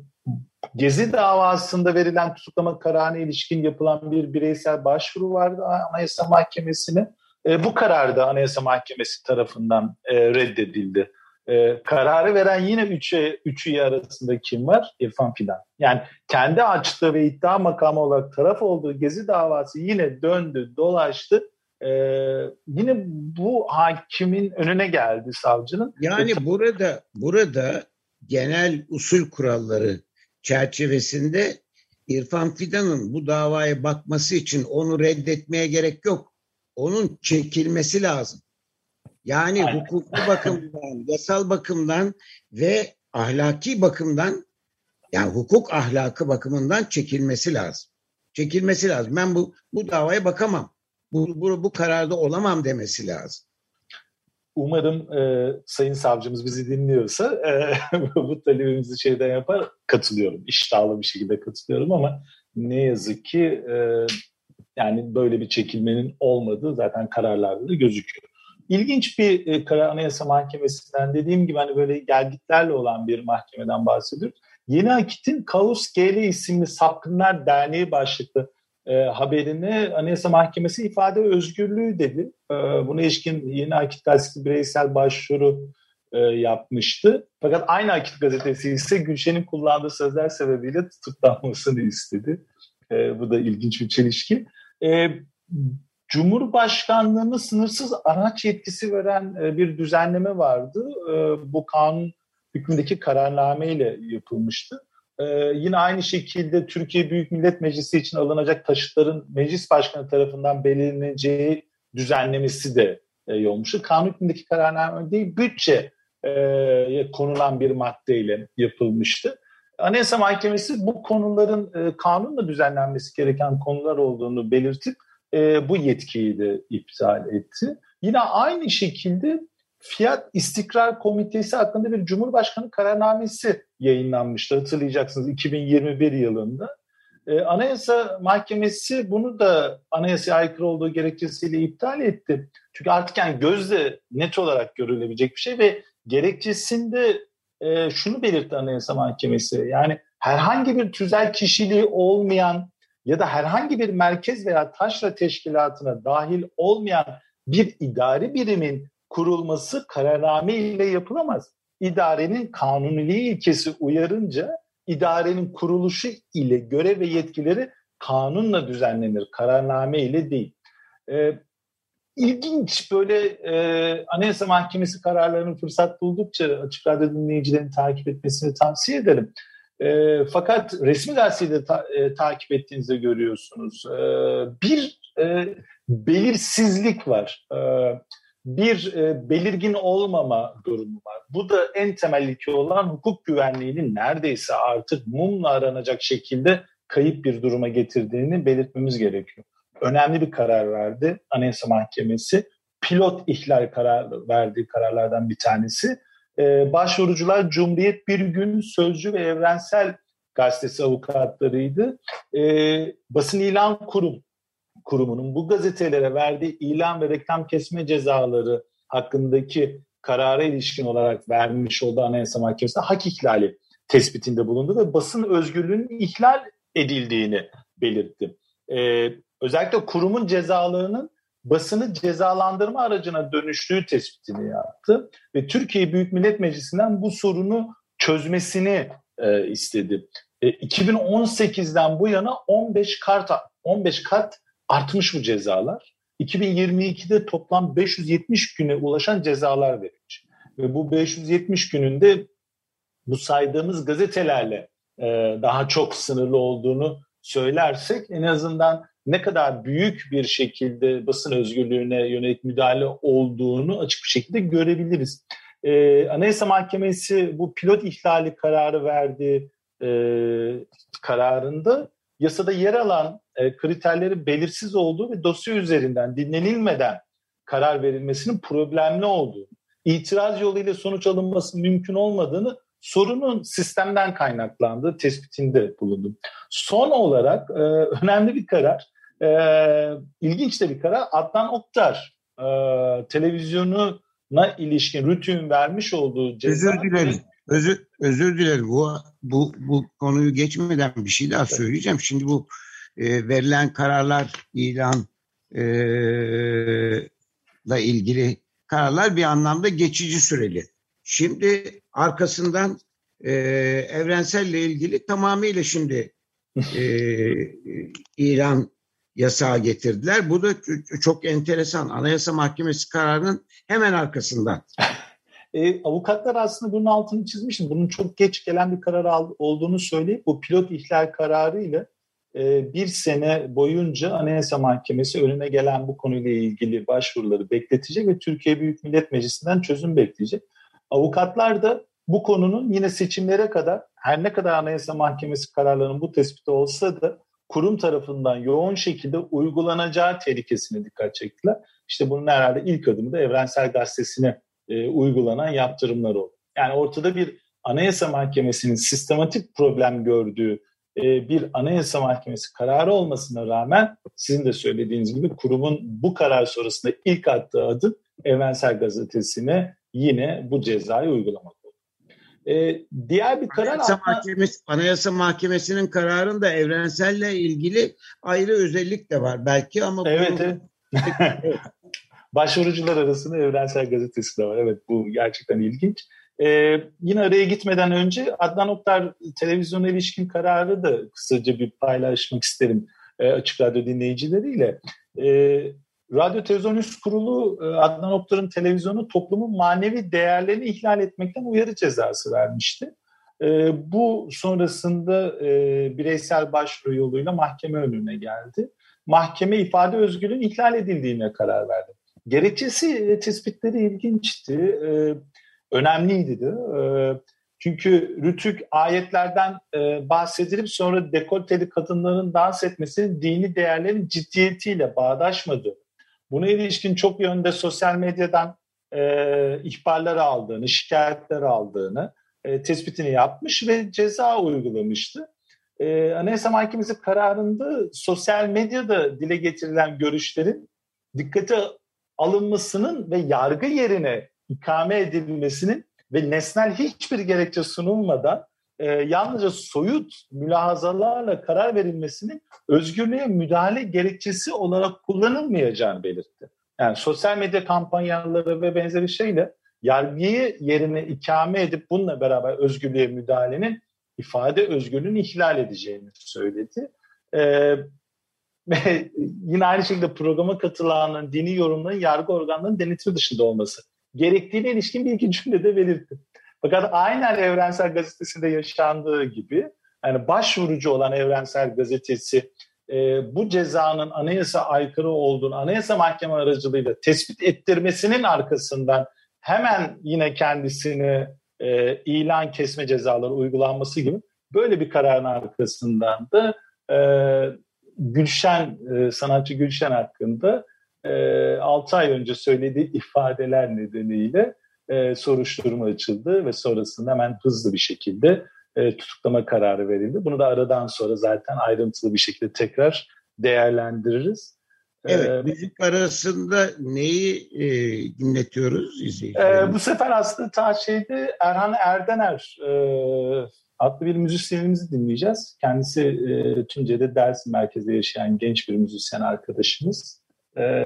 [SPEAKER 3] Gezi davasında verilen tutuklama kararına ilişkin yapılan bir bireysel başvuru vardı Anayasa Mahkemesi'ne. E, bu karar da Anayasa Mahkemesi tarafından e, reddedildi. E, kararı veren yine üç, üç üye arasında kim var? İrfan Fidan. Yani kendi açtığı ve iddia makamı olarak taraf olduğu Gezi davası yine döndü, dolaştı. E, yine bu hakimin önüne geldi savcının.
[SPEAKER 2] Yani e, burada burada genel usul kuralları çerçevesinde İrfan Fidan'ın bu davaya bakması için onu reddetmeye gerek yok onun çekilmesi lazım. Yani Aynen. hukuki bakımdan, <laughs> yasal bakımdan ve ahlaki bakımdan yani hukuk ahlakı bakımından çekilmesi lazım. Çekilmesi lazım. Ben bu bu davaya bakamam. Bu, bu, bu kararda olamam demesi lazım.
[SPEAKER 3] umarım e, Sayın Savcımız bizi dinliyorsa e, <laughs> bu talebimizi şeyden yapar. Katılıyorum. İştahlı bir şekilde katılıyorum ama ne yazık ki e, yani böyle bir çekilmenin olmadığı zaten kararlarda da gözüküyor. İlginç bir e, karar Anayasa Mahkemesi'nden dediğim gibi hani böyle gelgitlerle olan bir mahkemeden bahsediyoruz. Yeni Akit'in Kaos GL isimli Sapkınlar Derneği başlıklı e, haberine Anayasa Mahkemesi ifade özgürlüğü dedi. E, buna ilişkin Yeni Akit gazetesi bireysel başvuru e, yapmıştı. Fakat aynı Akit gazetesi ise Gülşen'in kullandığı sözler sebebiyle tutuklanmasını istedi. E, bu da ilginç bir çelişki. E, Cumhurbaşkanlığı'nın sınırsız araç yetkisi veren e, bir düzenleme vardı. E, bu kanun hükmündeki kararname ile yapılmıştı. E, yine aynı şekilde Türkiye Büyük Millet Meclisi için alınacak taşıtların meclis başkanı tarafından belirleneceği düzenlemesi de e, olmuştu. Kanun hükmündeki kararname değil, bütçe e, konulan bir maddeyle yapılmıştı. Anayasa Mahkemesi bu konuların e, kanunla düzenlenmesi gereken konular olduğunu belirtip e, bu yetkiyi de iptal etti. Yine aynı şekilde Fiyat İstikrar Komitesi hakkında bir Cumhurbaşkanı kararnamesi yayınlanmıştı hatırlayacaksınız 2021 yılında. Ee, Anayasa Mahkemesi bunu da anayasaya aykırı olduğu gerekçesiyle iptal etti. Çünkü artık yani gözle net olarak görülebilecek bir şey ve gerekçesinde e, şunu belirtti Anayasa Mahkemesi. Yani herhangi bir tüzel kişiliği olmayan ya da herhangi bir merkez veya taşra teşkilatına dahil olmayan bir idari birimin kurulması kararname ile yapılamaz. İdarenin kanuniliği ilkesi uyarınca idarenin kuruluşu ile görev ve yetkileri kanunla düzenlenir, kararname ile değil. Ee, ilginç böyle e, Anayasa Mahkemesi kararlarını fırsat buldukça Açık Radyo dinleyicilerini takip etmesini tavsiye ederim. E, fakat resmi gazeteyi ta, e, takip ettiğinizde görüyorsunuz. E, bir e, belirsizlik var. E, bir e, belirgin olmama durumu var. Bu da en temel ilke olan hukuk güvenliğinin neredeyse artık mumla aranacak şekilde kayıp bir duruma getirdiğini belirtmemiz gerekiyor. Önemli bir karar verdi Anayasa Mahkemesi. Pilot ihlal karar verdiği kararlardan bir tanesi. Ee, başvurucular Cumhuriyet Bir Gün, Sözcü ve Evrensel gazetesi avukatlarıydı. Ee, basın ilan kurum Kurumu'nun bu gazetelere verdiği ilan ve reklam kesme cezaları hakkındaki karara ilişkin olarak vermiş olduğu Anayasa Mahkemesi hak ihlali tespitinde bulundu ve basın özgürlüğünün ihlal edildiğini belirtti. Ee, özellikle kurumun cezalarının basını cezalandırma aracına dönüştüğü tespitini yaptı ve Türkiye Büyük Millet Meclisi'nden bu sorunu çözmesini e, istedi. E, 2018'den bu yana 15 kart 15 kat artmış bu cezalar. 2022'de toplam 570 güne ulaşan cezalar verilmiş. Ve bu 570 gününde bu saydığımız gazetelerle e, daha çok sınırlı olduğunu söylersek en azından ne kadar büyük bir şekilde basın özgürlüğüne yönelik müdahale olduğunu açık bir şekilde görebiliriz. Ee, Anayasa Mahkemesi bu pilot ihlali kararı verdi e, kararında yasada yer alan e, kriterleri belirsiz olduğu ve dosya üzerinden dinlenilmeden karar verilmesinin problemli olduğu, itiraz yoluyla sonuç alınması mümkün olmadığını sorunun sistemden kaynaklandığı tespitinde bulundum. Son olarak e, önemli bir karar, e, ilginç de bir karar. Adnan Oktar e, televizyonuna ilişkin Rütü'nün vermiş olduğu
[SPEAKER 2] ceza... Özür dilerim. Özür, özür dilerim. Bu, bu, bu konuyu geçmeden bir şey daha söyleyeceğim. Şimdi bu e, verilen kararlar, ilan e, ilgili kararlar bir anlamda geçici süreli. Şimdi arkasından e, evrenselle ilgili tamamıyla şimdi e, İran yasağı getirdiler. Bu da çok enteresan. Anayasa Mahkemesi kararının hemen arkasından.
[SPEAKER 3] E, avukatlar aslında bunun altını çizmişim. Bunun çok geç gelen bir karar olduğunu söyleyip bu pilot ihlal kararı ile e, bir sene boyunca Anayasa Mahkemesi önüne gelen bu konuyla ilgili başvuruları bekletecek ve Türkiye Büyük Millet Meclisi'nden çözüm bekleyecek. Avukatlar da bu konunun yine seçimlere kadar her ne kadar Anayasa Mahkemesi kararlarının bu tespiti olsa da kurum tarafından yoğun şekilde uygulanacağı tehlikesine dikkat çektiler. İşte bunun herhalde ilk adımı da Evrensel Gazetesi'ne e, uygulanan yaptırımlar oldu. Yani ortada bir Anayasa Mahkemesi'nin sistematik problem gördüğü e, bir Anayasa Mahkemesi kararı olmasına rağmen sizin de söylediğiniz gibi kurumun bu karar sonrasında ilk attığı adım Evrensel Gazetesi'ne yine bu cezayı uygulamak oldu.
[SPEAKER 2] Ee, diğer bir karar Anayasa, atma... Mahkemesi, Anayasa Mahkemesi'nin kararında evrenselle ilgili ayrı özellik de var belki ama
[SPEAKER 3] evet, bunu... evet. <laughs> Başvurucular arasında Evrensel Gazetesi de var. Evet bu gerçekten ilginç. Ee, yine araya gitmeden önce Adnan Oktar televizyona ilişkin kararı da kısaca bir paylaşmak isterim e, Açık Radyo dinleyicileriyle. E, Radyo Televizyon Üst Kurulu e, Adnan Oktar'ın televizyonu toplumun manevi değerlerini ihlal etmekten uyarı cezası vermişti. E, bu sonrasında e, bireysel başvuru yoluyla mahkeme önüne geldi. Mahkeme ifade özgürlüğünün ihlal edildiğine karar verdi. Gerekçesi tespitleri ilginçti önemliydi de. E, çünkü Rütük ayetlerden e, bahsedilip sonra dekolteli kadınların dans etmesinin dini değerlerin ciddiyetiyle bağdaşmadı. Buna ilişkin çok yönde sosyal medyadan e, ihbarlar aldığını, şikayetler aldığını e, tespitini yapmış ve ceza uygulamıştı. E, Anayasa Mahkemesi kararında sosyal medyada dile getirilen görüşlerin dikkate alınmasının ve yargı yerine ikame edilmesinin ve nesnel hiçbir gerekçe sunulmadan e, yalnızca soyut mülahazalarla karar verilmesinin özgürlüğe müdahale gerekçesi olarak kullanılmayacağını belirtti. Yani sosyal medya kampanyaları ve benzeri şeyle yargıyı yerine ikame edip bununla beraber özgürlüğe müdahalenin ifade özgürlüğünü ihlal edeceğini söyledi. Ee, ve yine aynı şekilde programa katılanların dini yorumların yargı organlarının denetimi dışında olması gerektiğine ilişkin bir iki cümlede belirtti. Fakat aynen Evrensel Gazetesi'nde yaşandığı gibi yani başvurucu olan Evrensel Gazetesi e, bu cezanın anayasa aykırı olduğunu anayasa mahkeme aracılığıyla tespit ettirmesinin arkasından hemen yine kendisini e, ilan kesme cezaları uygulanması gibi böyle bir kararın arkasından da e, Gülşen, e, sanatçı Gülşen hakkında e, 6 ay önce söylediği ifadeler nedeniyle e, soruşturma açıldı ve sonrasında hemen hızlı bir şekilde e, tutuklama kararı verildi. Bunu da aradan sonra zaten ayrıntılı bir şekilde tekrar değerlendiririz.
[SPEAKER 2] E, evet, ee, müzik arasında neyi e, dinletiyoruz izleyicilerimize?
[SPEAKER 3] E, bu sefer aslında ta şeyde Erhan Erdener e, adlı bir müzisyenimizi dinleyeceğiz. Kendisi e, Tunceli Dersim merkezde yaşayan genç bir müzisyen arkadaşımız. E,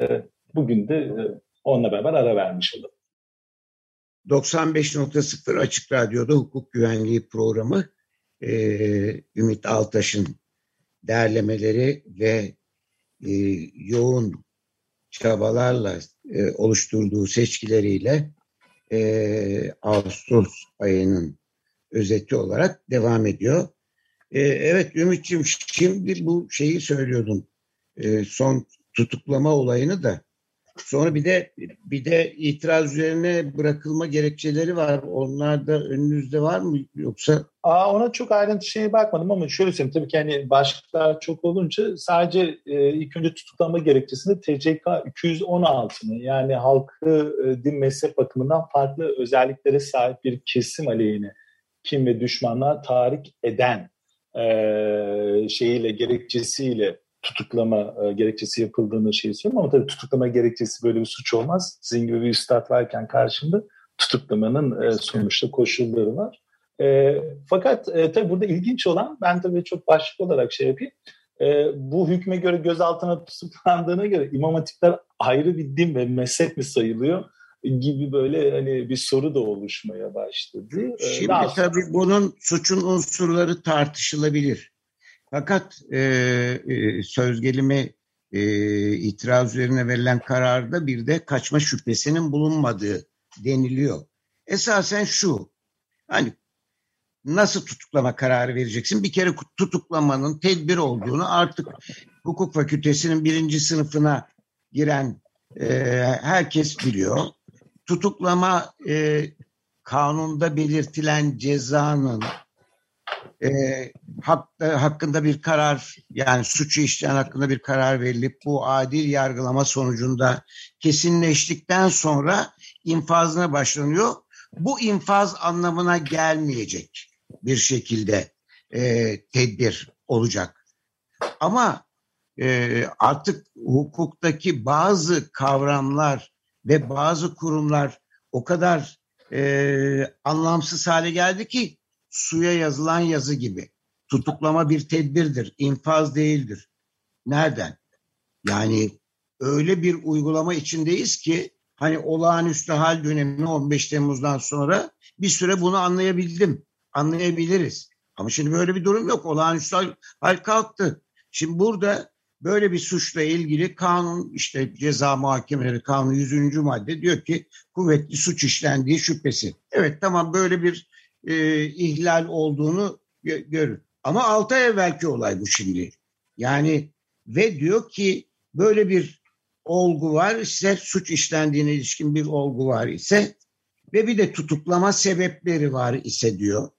[SPEAKER 3] bugün de e, onunla beraber ara vermiş olalım.
[SPEAKER 2] 95.0 Açık Radyo'da hukuk güvenliği programı e, Ümit Altaş'ın derlemeleri ve e, yoğun çabalarla e, oluşturduğu seçkileriyle e, Ağustos ayının özeti olarak devam ediyor. E, evet Ümit'ciğim şimdi bu şeyi söylüyordun. E, son tutuklama olayını da sonra bir de bir de itiraz üzerine bırakılma gerekçeleri var. Onlar da önünüzde var mı yoksa?
[SPEAKER 3] Aa, ona çok ayrıntı şeye bakmadım ama şöyle söyleyeyim tabii ki hani başlıklar çok olunca sadece e, ilk önce tutuklama gerekçesinde TCK 216'nı yani halkı e, din mezhep bakımından farklı özelliklere sahip bir kesim aleyhine kim ve düşmanlar tahrik eden e, şeyiyle gerekçesiyle tutuklama e, gerekçesi yapıldığını şey söylüyorum ama tabii tutuklama gerekçesi böyle bir suç olmaz. Sizin gibi bir üstad varken karşımda tutuklamanın e, sonuçta koşulları var. E, fakat e, tabii burada ilginç olan ben tabii çok başlık olarak şey yapayım. E, bu hükme göre gözaltına tutuklandığına göre imam hatipler ayrı bir din ve mezhep mi sayılıyor? gibi böyle hani bir soru da oluşmaya başladı.
[SPEAKER 2] E, Şimdi Daha tabii bunun suçun unsurları tartışılabilir. Fakat e, e, söz gelimi e, itiraz üzerine verilen kararda bir de kaçma şüphesinin bulunmadığı deniliyor. Esasen şu, hani nasıl tutuklama kararı vereceksin? Bir kere tutuklamanın tedbir olduğunu artık hukuk fakültesinin birinci sınıfına giren e, herkes biliyor. Tutuklama e, kanunda belirtilen cezanın e, hak, e, hakkında bir karar yani suçu işleyen hakkında bir karar verilip bu adil yargılama sonucunda kesinleştikten sonra infazına başlanıyor. Bu infaz anlamına gelmeyecek bir şekilde e, tedbir olacak. Ama e, artık hukuktaki bazı kavramlar ve bazı kurumlar o kadar e, anlamsız hale geldi ki suya yazılan yazı gibi. Tutuklama bir tedbirdir, infaz değildir. Nereden? Yani öyle bir uygulama içindeyiz ki hani olağanüstü hal dönemi 15 Temmuz'dan sonra bir süre bunu anlayabildim. Anlayabiliriz. Ama şimdi böyle bir durum yok. Olağanüstü hal, hal kalktı. Şimdi burada böyle bir suçla ilgili kanun işte ceza muhakemeleri kanunu 100. madde diyor ki kuvvetli suç işlendiği şüphesi. Evet tamam böyle bir e, ihlal olduğunu gö- görür. Ama 6 ay evvelki olay bu şimdi. Yani ve diyor ki böyle bir olgu var ise suç işlendiğine ilişkin bir olgu var ise ve bir de tutuklama sebepleri var ise diyor.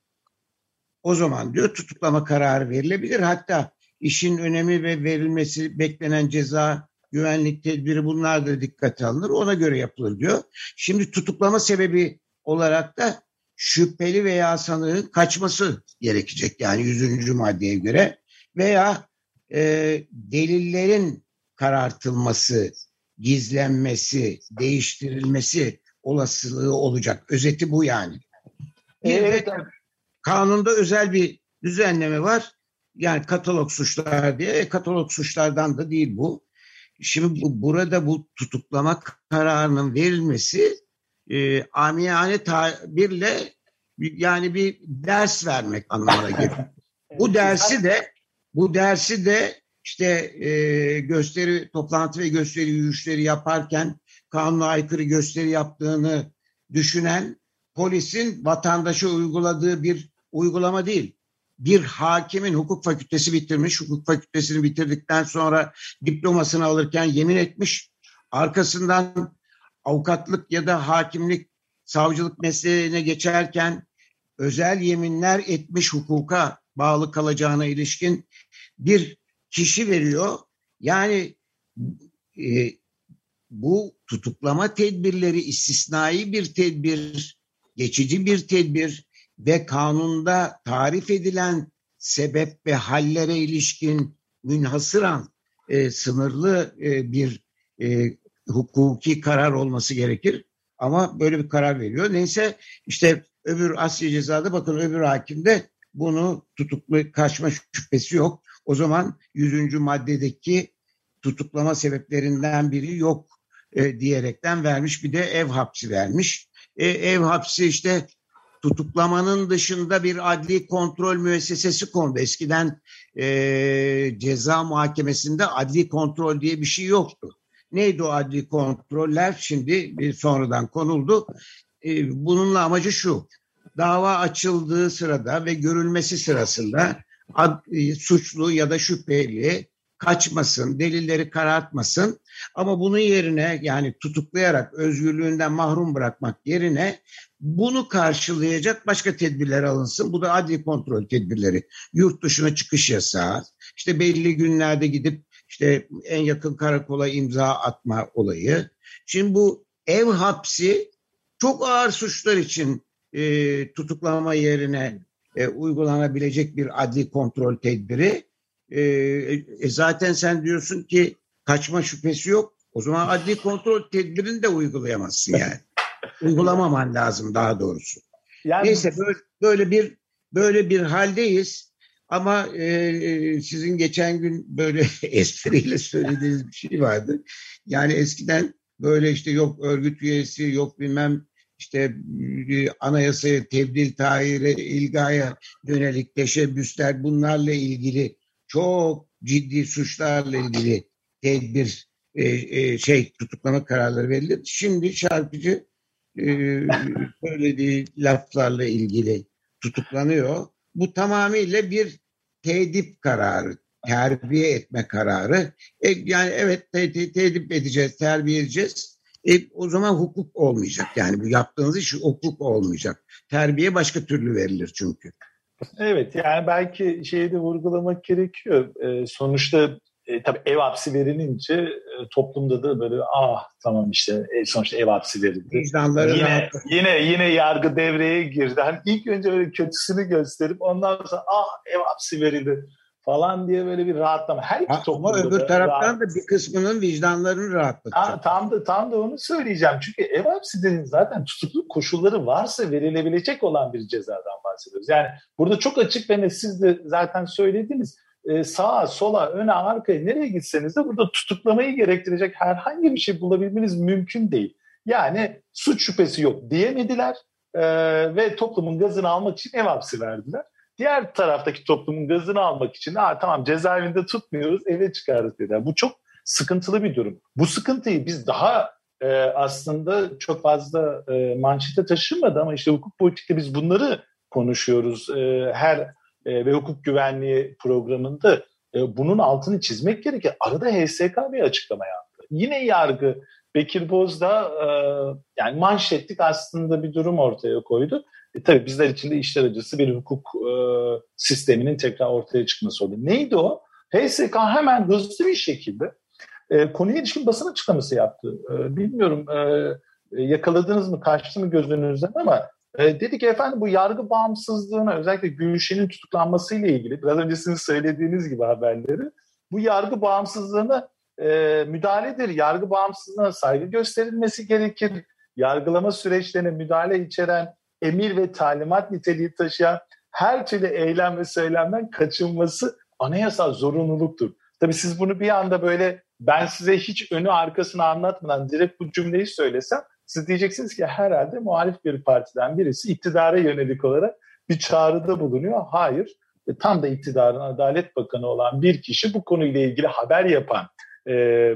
[SPEAKER 2] O zaman diyor tutuklama kararı verilebilir. Hatta işin önemi ve verilmesi beklenen ceza, güvenlik tedbiri bunlar da dikkate alınır. Ona göre yapılır diyor. Şimdi tutuklama sebebi olarak da şüpheli veya sanığın kaçması gerekecek. Yani 100. maddeye göre veya e, delillerin karartılması, gizlenmesi, değiştirilmesi olasılığı olacak. Özeti bu yani. Evet. de kanunda özel bir düzenleme var. Yani katalog suçlar diye. E, katalog suçlardan da değil bu. Şimdi bu, burada bu tutuklama kararının verilmesi e, amiyane tabirle yani bir ders vermek anlamına <laughs> geliyor. bu dersi de bu dersi de işte e, gösteri toplantı ve gösteri yürüyüşleri yaparken kanuna aykırı gösteri yaptığını düşünen polisin vatandaşa uyguladığı bir uygulama değil. Bir hakimin hukuk fakültesi bitirmiş, hukuk fakültesini bitirdikten sonra diplomasını alırken yemin etmiş. Arkasından avukatlık ya da hakimlik, savcılık mesleğine geçerken özel yeminler etmiş hukuka bağlı kalacağına ilişkin bir kişi veriyor. Yani e, bu tutuklama tedbirleri istisnai bir tedbir, geçici bir tedbir ve kanunda tarif edilen sebep ve hallere ilişkin münhasıran e, sınırlı e, bir e, hukuki karar olması gerekir. Ama böyle bir karar veriyor. Neyse işte öbür Asya cezada bakın öbür hakimde bunu tutuklu kaçma şüphesi yok. O zaman 100. maddedeki tutuklama sebeplerinden biri yok e, diyerekten vermiş. Bir de ev hapsi vermiş. E, ev hapsi işte tutuklamanın dışında bir adli kontrol müessesesi kondu. Eskiden e, ceza muhakemesinde adli kontrol diye bir şey yoktu. Neydi o adli kontroller? Şimdi bir sonradan konuldu. E, bununla amacı şu. Dava açıldığı sırada ve görülmesi sırasında e, suçlu ya da şüpheli kaçmasın, delilleri karartmasın. Ama bunun yerine yani tutuklayarak özgürlüğünden mahrum bırakmak yerine bunu karşılayacak başka tedbirler alınsın. Bu da adli kontrol tedbirleri. Yurt dışına çıkış yasağı, işte belli günlerde gidip işte en yakın karakola imza atma olayı. Şimdi bu ev hapsi çok ağır suçlar için e, tutuklama yerine e, uygulanabilecek bir adli kontrol tedbiri. E, e, zaten sen diyorsun ki kaçma şüphesi yok. O zaman adli kontrol tedbirini de uygulayamazsın yani. <laughs> Uygulamaman lazım daha doğrusu. Yani... Neyse böyle, böyle bir böyle bir haldeyiz. Ama e, e sizin geçen gün böyle <laughs> espriyle söylediğiniz bir şey vardı. Yani eskiden böyle işte yok örgüt üyesi, yok bilmem işte e, anayasaya tebdil tahire ilgaya yönelik teşebbüsler bunlarla ilgili çok ciddi suçlarla ilgili tedbir e, e, şey tutuklama kararları verilir. Şimdi şarkıcı e, söylediği laflarla ilgili tutuklanıyor. Bu tamamıyla bir tedip kararı, terbiye etme kararı. E, yani evet te, te, tedip edeceğiz, terbiye edeceğiz. E, o zaman hukuk olmayacak. Yani bu yaptığınız iş hukuk olmayacak. Terbiye başka türlü verilir çünkü.
[SPEAKER 3] Evet yani belki şeyi de vurgulamak gerekiyor. E, sonuçta e, tabii ev hapsi verilince e, toplumda da böyle ah tamam işte e, sonuçta ev hapsi verildi.
[SPEAKER 2] Vicdanları
[SPEAKER 3] Yine
[SPEAKER 2] rahat.
[SPEAKER 3] yine yine yargı devreye girdi. Hani ilk önce böyle kötüsünü gösterip ondan sonra ah ev hapsi verildi falan diye böyle bir rahatlama. Her iki
[SPEAKER 2] Ha, Ama öbür taraftan
[SPEAKER 3] rahat-
[SPEAKER 2] da bir kısmının vicdanlarını rahatlatacak.
[SPEAKER 3] Ha, tam da tam da onu söyleyeceğim. Çünkü ev hapsi dediğin zaten tutukluk koşulları varsa verilebilecek olan bir cezadan bahsediyoruz. Yani burada çok açık ve siz de zaten söylediniz. Ee, sağa, sola, öne, arkaya nereye gitseniz de burada tutuklamayı gerektirecek herhangi bir şey bulabilmeniz mümkün değil. Yani suç şüphesi yok diyemediler ee, ve toplumun gazını almak için ev hapsi verdiler. Diğer taraftaki toplumun gazını almak için Aa, tamam cezaevinde tutmuyoruz eve çıkarız dediler. Bu çok sıkıntılı bir durum. Bu sıkıntıyı biz daha e, aslında çok fazla e, manşete taşımadı ama işte hukuk politikte biz bunları konuşuyoruz. E, her e, ve hukuk güvenliği programında e, bunun altını çizmek gerekir. Arada HSK bir açıklama yaptı. Yine yargı Bekir Bozdağ e, yani manşetlik aslında bir durum ortaya koydu. E, tabii bizler için de işler acısı bir hukuk sisteminin tekrar ortaya çıkması oldu. Neydi o? HSK hemen hızlı bir şekilde e, konuya ilişkin basın açıklaması yaptı. Bilmiyorum yakaladınız mı, kaçtı mı gözünüzden ama e, dedi ki efendim bu yargı bağımsızlığına özellikle Gülşen'in tutuklanmasıyla ilgili biraz önce sizin söylediğiniz gibi haberleri bu yargı bağımsızlığına e, müdahaledir. Yargı bağımsızlığına saygı gösterilmesi gerekir. Yargılama süreçlerine müdahale içeren emir ve talimat niteliği taşıyan her türlü eylem ve söylemden kaçınması anayasal zorunluluktur. Tabii siz bunu bir anda böyle ben size hiç önü arkasını anlatmadan direkt bu cümleyi söylesem siz diyeceksiniz ki herhalde muhalif bir partiden birisi iktidara yönelik olarak bir çağrıda bulunuyor. Hayır. E, tam da iktidarın Adalet Bakanı olan bir kişi bu konuyla ilgili haber yapan e,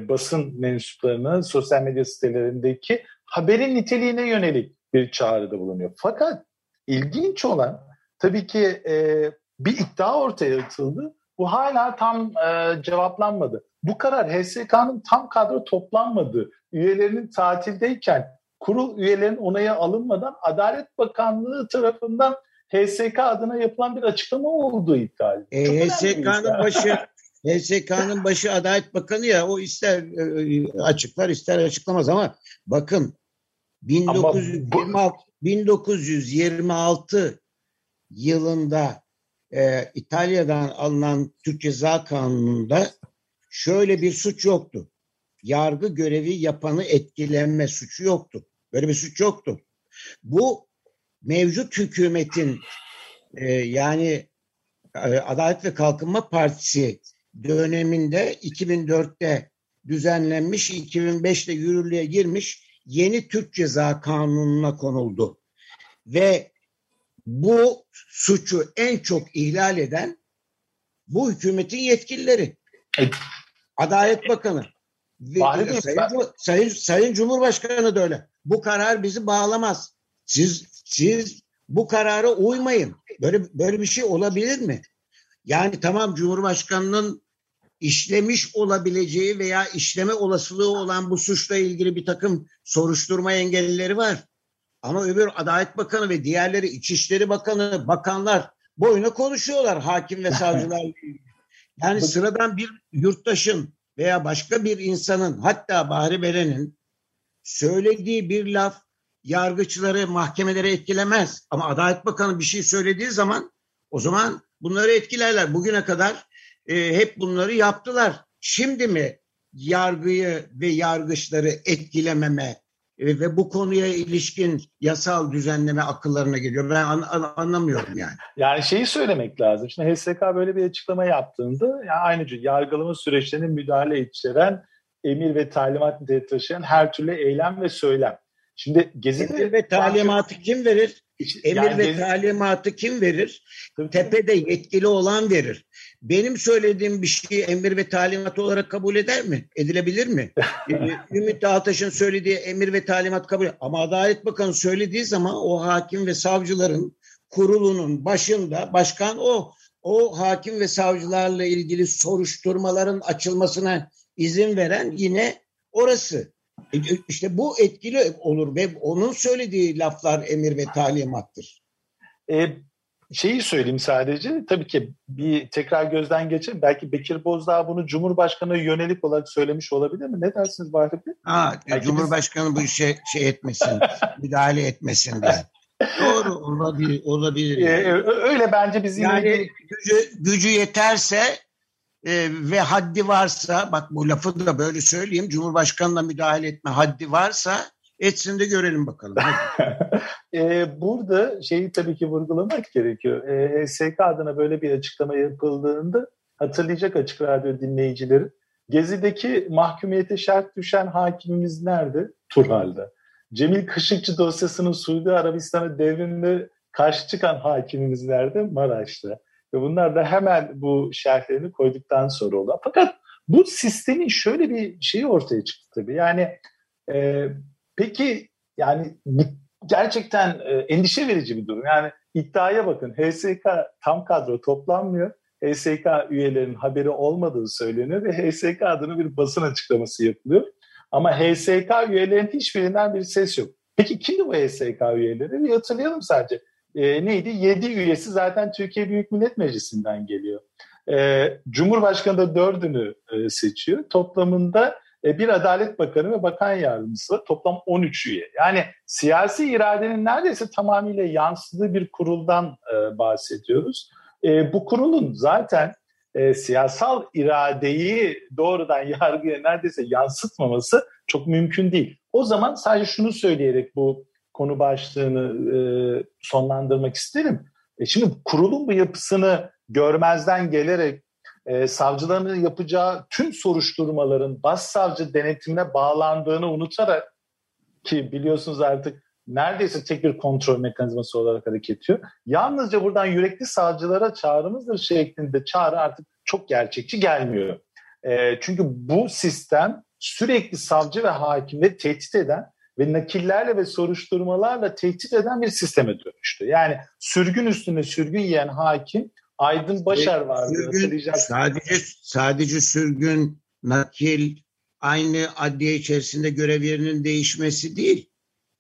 [SPEAKER 3] basın mensuplarının sosyal medya sitelerindeki haberin niteliğine yönelik bir çağrıda bulunuyor. Fakat ilginç olan tabii ki e, bir iddia ortaya atıldı. Bu hala tam e, cevaplanmadı. Bu karar HSK'nın tam kadro toplanmadığı, üyelerinin tatildeyken kurul üyelerinin onaya alınmadan Adalet Bakanlığı tarafından HSK adına yapılan bir açıklama olduğu iddia edildi.
[SPEAKER 2] E, HSK'nın başı <laughs> HSK'nın başı Adalet Bakanı ya o ister e, açıklar ister açıklamaz ama bakın 1926 1926 yılında e, İtalya'dan alınan Türk Ceza Kanunu'nda şöyle bir suç yoktu. Yargı görevi yapanı etkilenme suçu yoktu. Böyle bir suç yoktu. Bu mevcut hükümetin e, yani e, Adalet ve Kalkınma Partisi döneminde 2004'te düzenlenmiş, 2005'te yürürlüğe girmiş yeni Türk Ceza Kanunu'na konuldu. Ve bu suçu en çok ihlal eden bu hükümetin yetkilileri.
[SPEAKER 3] Evet.
[SPEAKER 2] Adalet Bakanı.
[SPEAKER 3] Bahri
[SPEAKER 2] Sayın,
[SPEAKER 3] ben-
[SPEAKER 2] Sayın, Sayın Cumhurbaşkanı da öyle. Bu karar bizi bağlamaz. Siz siz bu karara uymayın. Böyle böyle bir şey olabilir mi? Yani tamam Cumhurbaşkanının işlemiş olabileceği veya işleme olasılığı olan bu suçla ilgili bir takım soruşturma engelleri var. Ama öbür Adalet Bakanı ve diğerleri İçişleri Bakanı, bakanlar boyuna konuşuyorlar hakim ve savcılarla <laughs> ilgili. Yani sıradan bir yurttaşın veya başka bir insanın hatta Bahri Beren'in söylediği bir laf yargıçları, mahkemeleri etkilemez. Ama Adalet Bakanı bir şey söylediği zaman o zaman bunları etkilerler. Bugüne kadar e, hep bunları yaptılar. Şimdi mi yargıyı ve yargıçları etkilememe e, ve bu konuya ilişkin yasal düzenleme akıllarına geliyor? Ben an- an- anlamıyorum yani. <laughs>
[SPEAKER 3] Yani şeyi söylemek lazım. Şimdi HSK böyle bir açıklama yaptığında yani aynı yargılama süreçlerine müdahale içeren emir ve talimat niteliği taşıyan her türlü eylem ve söylem. Şimdi Gezi'de...
[SPEAKER 2] Emir ve talimatı kim verir?
[SPEAKER 3] İşte
[SPEAKER 2] Emir
[SPEAKER 3] yani
[SPEAKER 2] ve
[SPEAKER 3] Gezi-
[SPEAKER 2] talimatı kim verir?
[SPEAKER 3] Tabii.
[SPEAKER 2] Tepede yetkili olan verir. Benim söylediğim bir şeyi emir ve talimat olarak kabul eder mi? Edilebilir mi? <laughs> Ee, Ümit Dağtaş'ın söylediği emir ve talimat kabul Ama Adalet Bakanı söylediği zaman o hakim ve savcıların kurulunun başında başkan o. O hakim ve savcılarla ilgili soruşturmaların açılmasına izin veren yine orası. E, İşte bu etkili olur ve onun söylediği laflar emir ve talimattır.
[SPEAKER 3] E, şeyi söyleyeyim sadece. Tabii ki bir tekrar gözden geçir. Belki Bekir Bozdağ bunu Cumhurbaşkanı'na yönelik olarak söylemiş olabilir mi? Ne dersiniz Bahri Bey?
[SPEAKER 2] Ha, Belki Cumhurbaşkanı biz... bu işe şey etmesin, <laughs> müdahale etmesin diye. Doğru olabilir. olabilir
[SPEAKER 3] yani. ee, öyle bence bizim
[SPEAKER 2] yani gücü, gücü yeterse e, ve haddi varsa bak bu lafı da böyle söyleyeyim Cumhurbaşkanı'na müdahale etme haddi varsa etsin de görelim bakalım. <laughs>
[SPEAKER 3] e, burada şeyi tabii ki vurgulamak gerekiyor. E, HSK adına böyle bir açıklama yapıldığında hatırlayacak Açık Radyo dinleyicileri Gezi'deki mahkumiyete şart düşen hakimimiz nerede? Turhal'da. Cemil Kaşıkçı dosyasının Suudi Arabistan'a devrimde karşı çıkan hakimimiz nerede? Maraş'ta. Ve bunlar da hemen bu şerhlerini koyduktan sonra oldu. Fakat bu sistemin şöyle bir şeyi ortaya çıktı tabii. Yani e, peki yani gerçekten e, endişe verici bir durum. Yani iddiaya bakın HSK tam kadro toplanmıyor. HSK üyelerinin haberi olmadığı söyleniyor ve HSK adına bir basın açıklaması yapılıyor. Ama HSK üyelerinin hiçbirinden bir ses yok. Peki kimdi bu HSK üyeleri? Bir hatırlayalım sadece. E, neydi? 7 üyesi zaten Türkiye Büyük Millet Meclisi'nden geliyor. E, Cumhurbaşkanı da dördünü e, seçiyor. Toplamında bir Adalet Bakanı ve Bakan Yardımcısı. Toplam 13 üye. Yani siyasi iradenin neredeyse tamamıyla yansıdığı bir kuruldan e, bahsediyoruz. E, bu kurulun zaten e, siyasal iradeyi doğrudan <laughs> yargıya neredeyse yansıtmaması çok mümkün değil. O zaman sadece şunu söyleyerek bu konu başlığını e, sonlandırmak isterim. E şimdi kurulun bu yapısını görmezden gelerek e, savcıların yapacağı tüm soruşturmaların başsavcı denetimine bağlandığını unutarak ki biliyorsunuz artık neredeyse tek bir kontrol mekanizması olarak hareket ediyor. Yalnızca buradan yürekli savcılara çağrımızdır şeklinde çağrı artık çok gerçekçi gelmiyor. E, çünkü bu sistem sürekli savcı ve hakimleri tehdit eden ve nakillerle ve soruşturmalarla tehdit eden bir sisteme dönüştü. Yani sürgün üstüne sürgün yiyen hakim Aydın Başar vardı.
[SPEAKER 2] Sürgün, sadece, sadece sürgün, nakil, aynı adliye içerisinde görev yerinin değişmesi değil.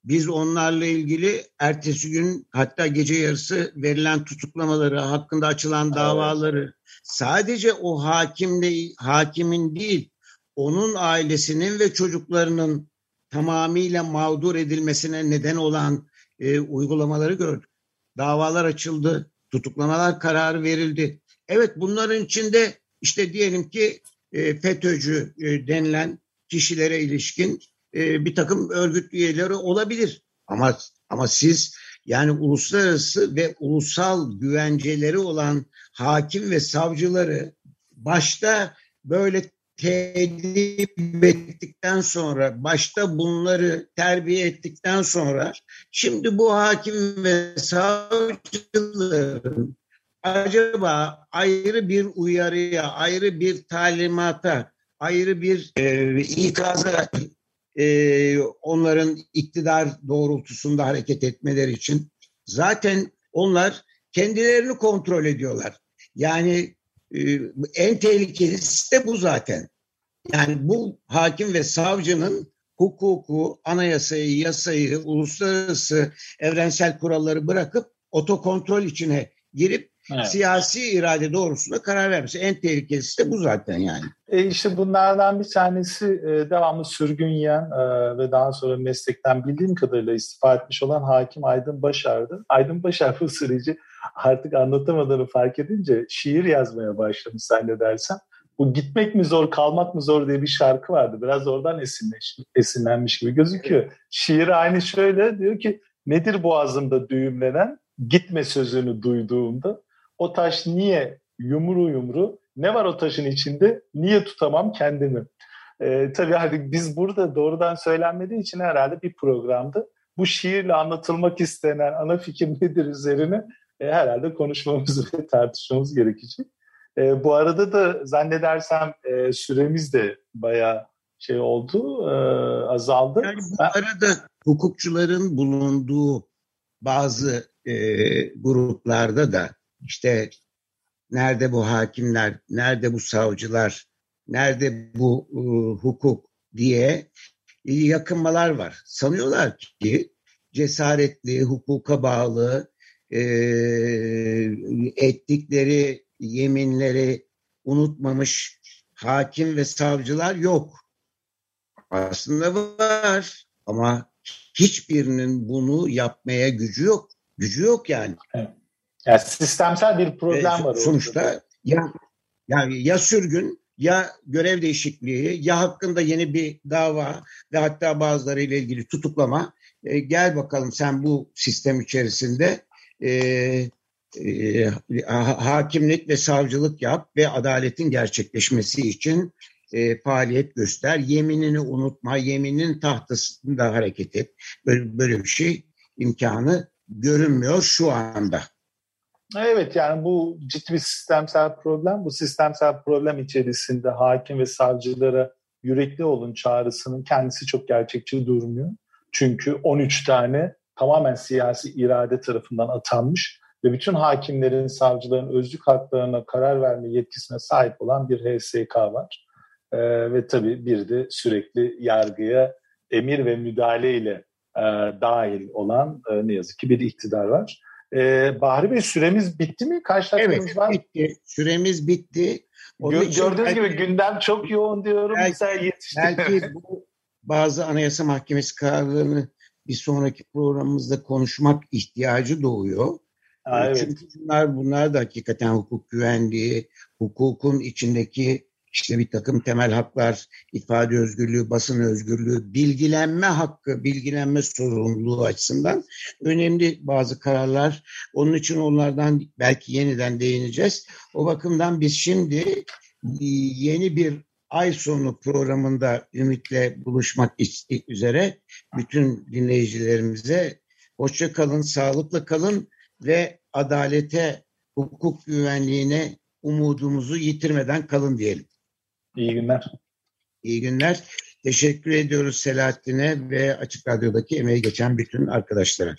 [SPEAKER 2] Biz onlarla ilgili ertesi gün hatta gece yarısı verilen tutuklamaları, hakkında açılan davaları evet. sadece o hakimle hakimin değil, onun ailesinin ve çocuklarının tamamıyla mağdur edilmesine neden olan e, uygulamaları gördük. Davalar açıldı, tutuklamalar kararı verildi. Evet bunların içinde işte diyelim ki e, FETÖ'cü e, denilen kişilere ilişkin e, bir takım örgüt üyeleri olabilir. Ama ama siz yani uluslararası ve ulusal güvenceleri olan hakim ve savcıları başta böyle tedip ettikten sonra, başta bunları terbiye ettikten sonra şimdi bu hakim ve savcıların acaba ayrı bir uyarıya, ayrı bir talimata, ayrı bir e, ikaza e, onların iktidar doğrultusunda hareket etmeleri için zaten onlar kendilerini kontrol ediyorlar. Yani en tehlikelisi de bu zaten. Yani bu hakim ve savcının hukuku, anayasayı, yasayı, uluslararası evrensel kuralları bırakıp otokontrol içine girip Evet. Siyasi irade doğrusunda karar vermesi. En tehlikelisi de bu zaten yani.
[SPEAKER 3] E işte bunlardan bir tanesi e, devamlı sürgün yiyen e, ve daha sonra meslekten bildiğim kadarıyla istifa etmiş olan hakim Aydın Başar'dı. Aydın Başar bu süreci artık anlatamadığını fark edince şiir yazmaya başlamış zannedersem. Bu gitmek mi zor, kalmak mı zor diye bir şarkı vardı. Biraz oradan esinleş, esinlenmiş gibi gözüküyor. Şiir aynı şöyle diyor ki nedir boğazımda düğümlenen gitme sözünü duyduğumda o taş niye yumru yumru ne var o taşın içinde niye tutamam kendimi. Ee, tabii hani biz burada doğrudan söylenmediği için herhalde bir programda bu şiirle anlatılmak istenen ana fikir nedir üzerine e, herhalde konuşmamız <laughs> ve tartışmamız gerekecek. E, bu arada da zannedersem e, süremiz de bayağı şey oldu, e, azaldı.
[SPEAKER 2] Yani bu arada hukukçuların bulunduğu bazı e, gruplarda da işte nerede bu hakimler, nerede bu savcılar, nerede bu e, hukuk diye yakınmalar var. Sanıyorlar ki cesaretli, hukuka bağlı, e, ettikleri yeminleri unutmamış hakim ve savcılar yok. Aslında var ama hiçbirinin bunu yapmaya gücü yok. Gücü yok yani.
[SPEAKER 3] Evet. Yani sistemsel bir problem var.
[SPEAKER 2] Sonuçta orada. ya yani ya sürgün ya görev değişikliği ya hakkında yeni bir dava ve hatta bazılarıyla ilgili tutuklama. E, gel bakalım sen bu sistem içerisinde e, e, hakimlik ve savcılık yap ve adaletin gerçekleşmesi için e, faaliyet göster. Yeminini unutma, yeminin tahtasında hareket et. Böyle, böyle bir şey imkanı görünmüyor şu anda.
[SPEAKER 3] Evet yani bu ciddi bir sistemsel problem. Bu sistemsel problem içerisinde hakim ve savcılara yürekli olun çağrısının kendisi çok gerçekçi durmuyor. Çünkü 13 tane tamamen siyasi irade tarafından atanmış ve bütün hakimlerin, savcıların özlük haklarına karar verme yetkisine sahip olan bir HSK var. Ee, ve tabii bir de sürekli yargıya emir ve müdahale ile e, dahil olan e, ne yazık ki bir iktidar var. Ee, Bahri Bey süremiz bitti mi? Kaç dakikamız
[SPEAKER 2] evet,
[SPEAKER 3] var?
[SPEAKER 2] bitti. Süremiz bitti.
[SPEAKER 3] Onun Gö- gördüğünüz belki, gibi gündem çok yoğun diyorum.
[SPEAKER 2] Belki, belki <laughs> bu bazı Anayasa Mahkemesi kararlarını bir sonraki programımızda konuşmak ihtiyacı doğuyor. Ha, evet. Çünkü bunlar, bunlar da hakikaten hukuk güvenliği, hukukun içindeki işte bir takım temel haklar, ifade özgürlüğü, basın özgürlüğü, bilgilenme hakkı, bilgilenme sorumluluğu açısından önemli bazı kararlar. Onun için onlardan belki yeniden değineceğiz. O bakımdan biz şimdi yeni bir ay sonu programında Ümit'le buluşmak üzere bütün dinleyicilerimize hoşça kalın, sağlıklı kalın ve adalete, hukuk güvenliğine umudumuzu yitirmeden kalın diyelim.
[SPEAKER 3] İyi günler.
[SPEAKER 2] İyi günler. Teşekkür ediyoruz Selahattin'e ve Açık Radyo'daki emeği geçen bütün arkadaşlara.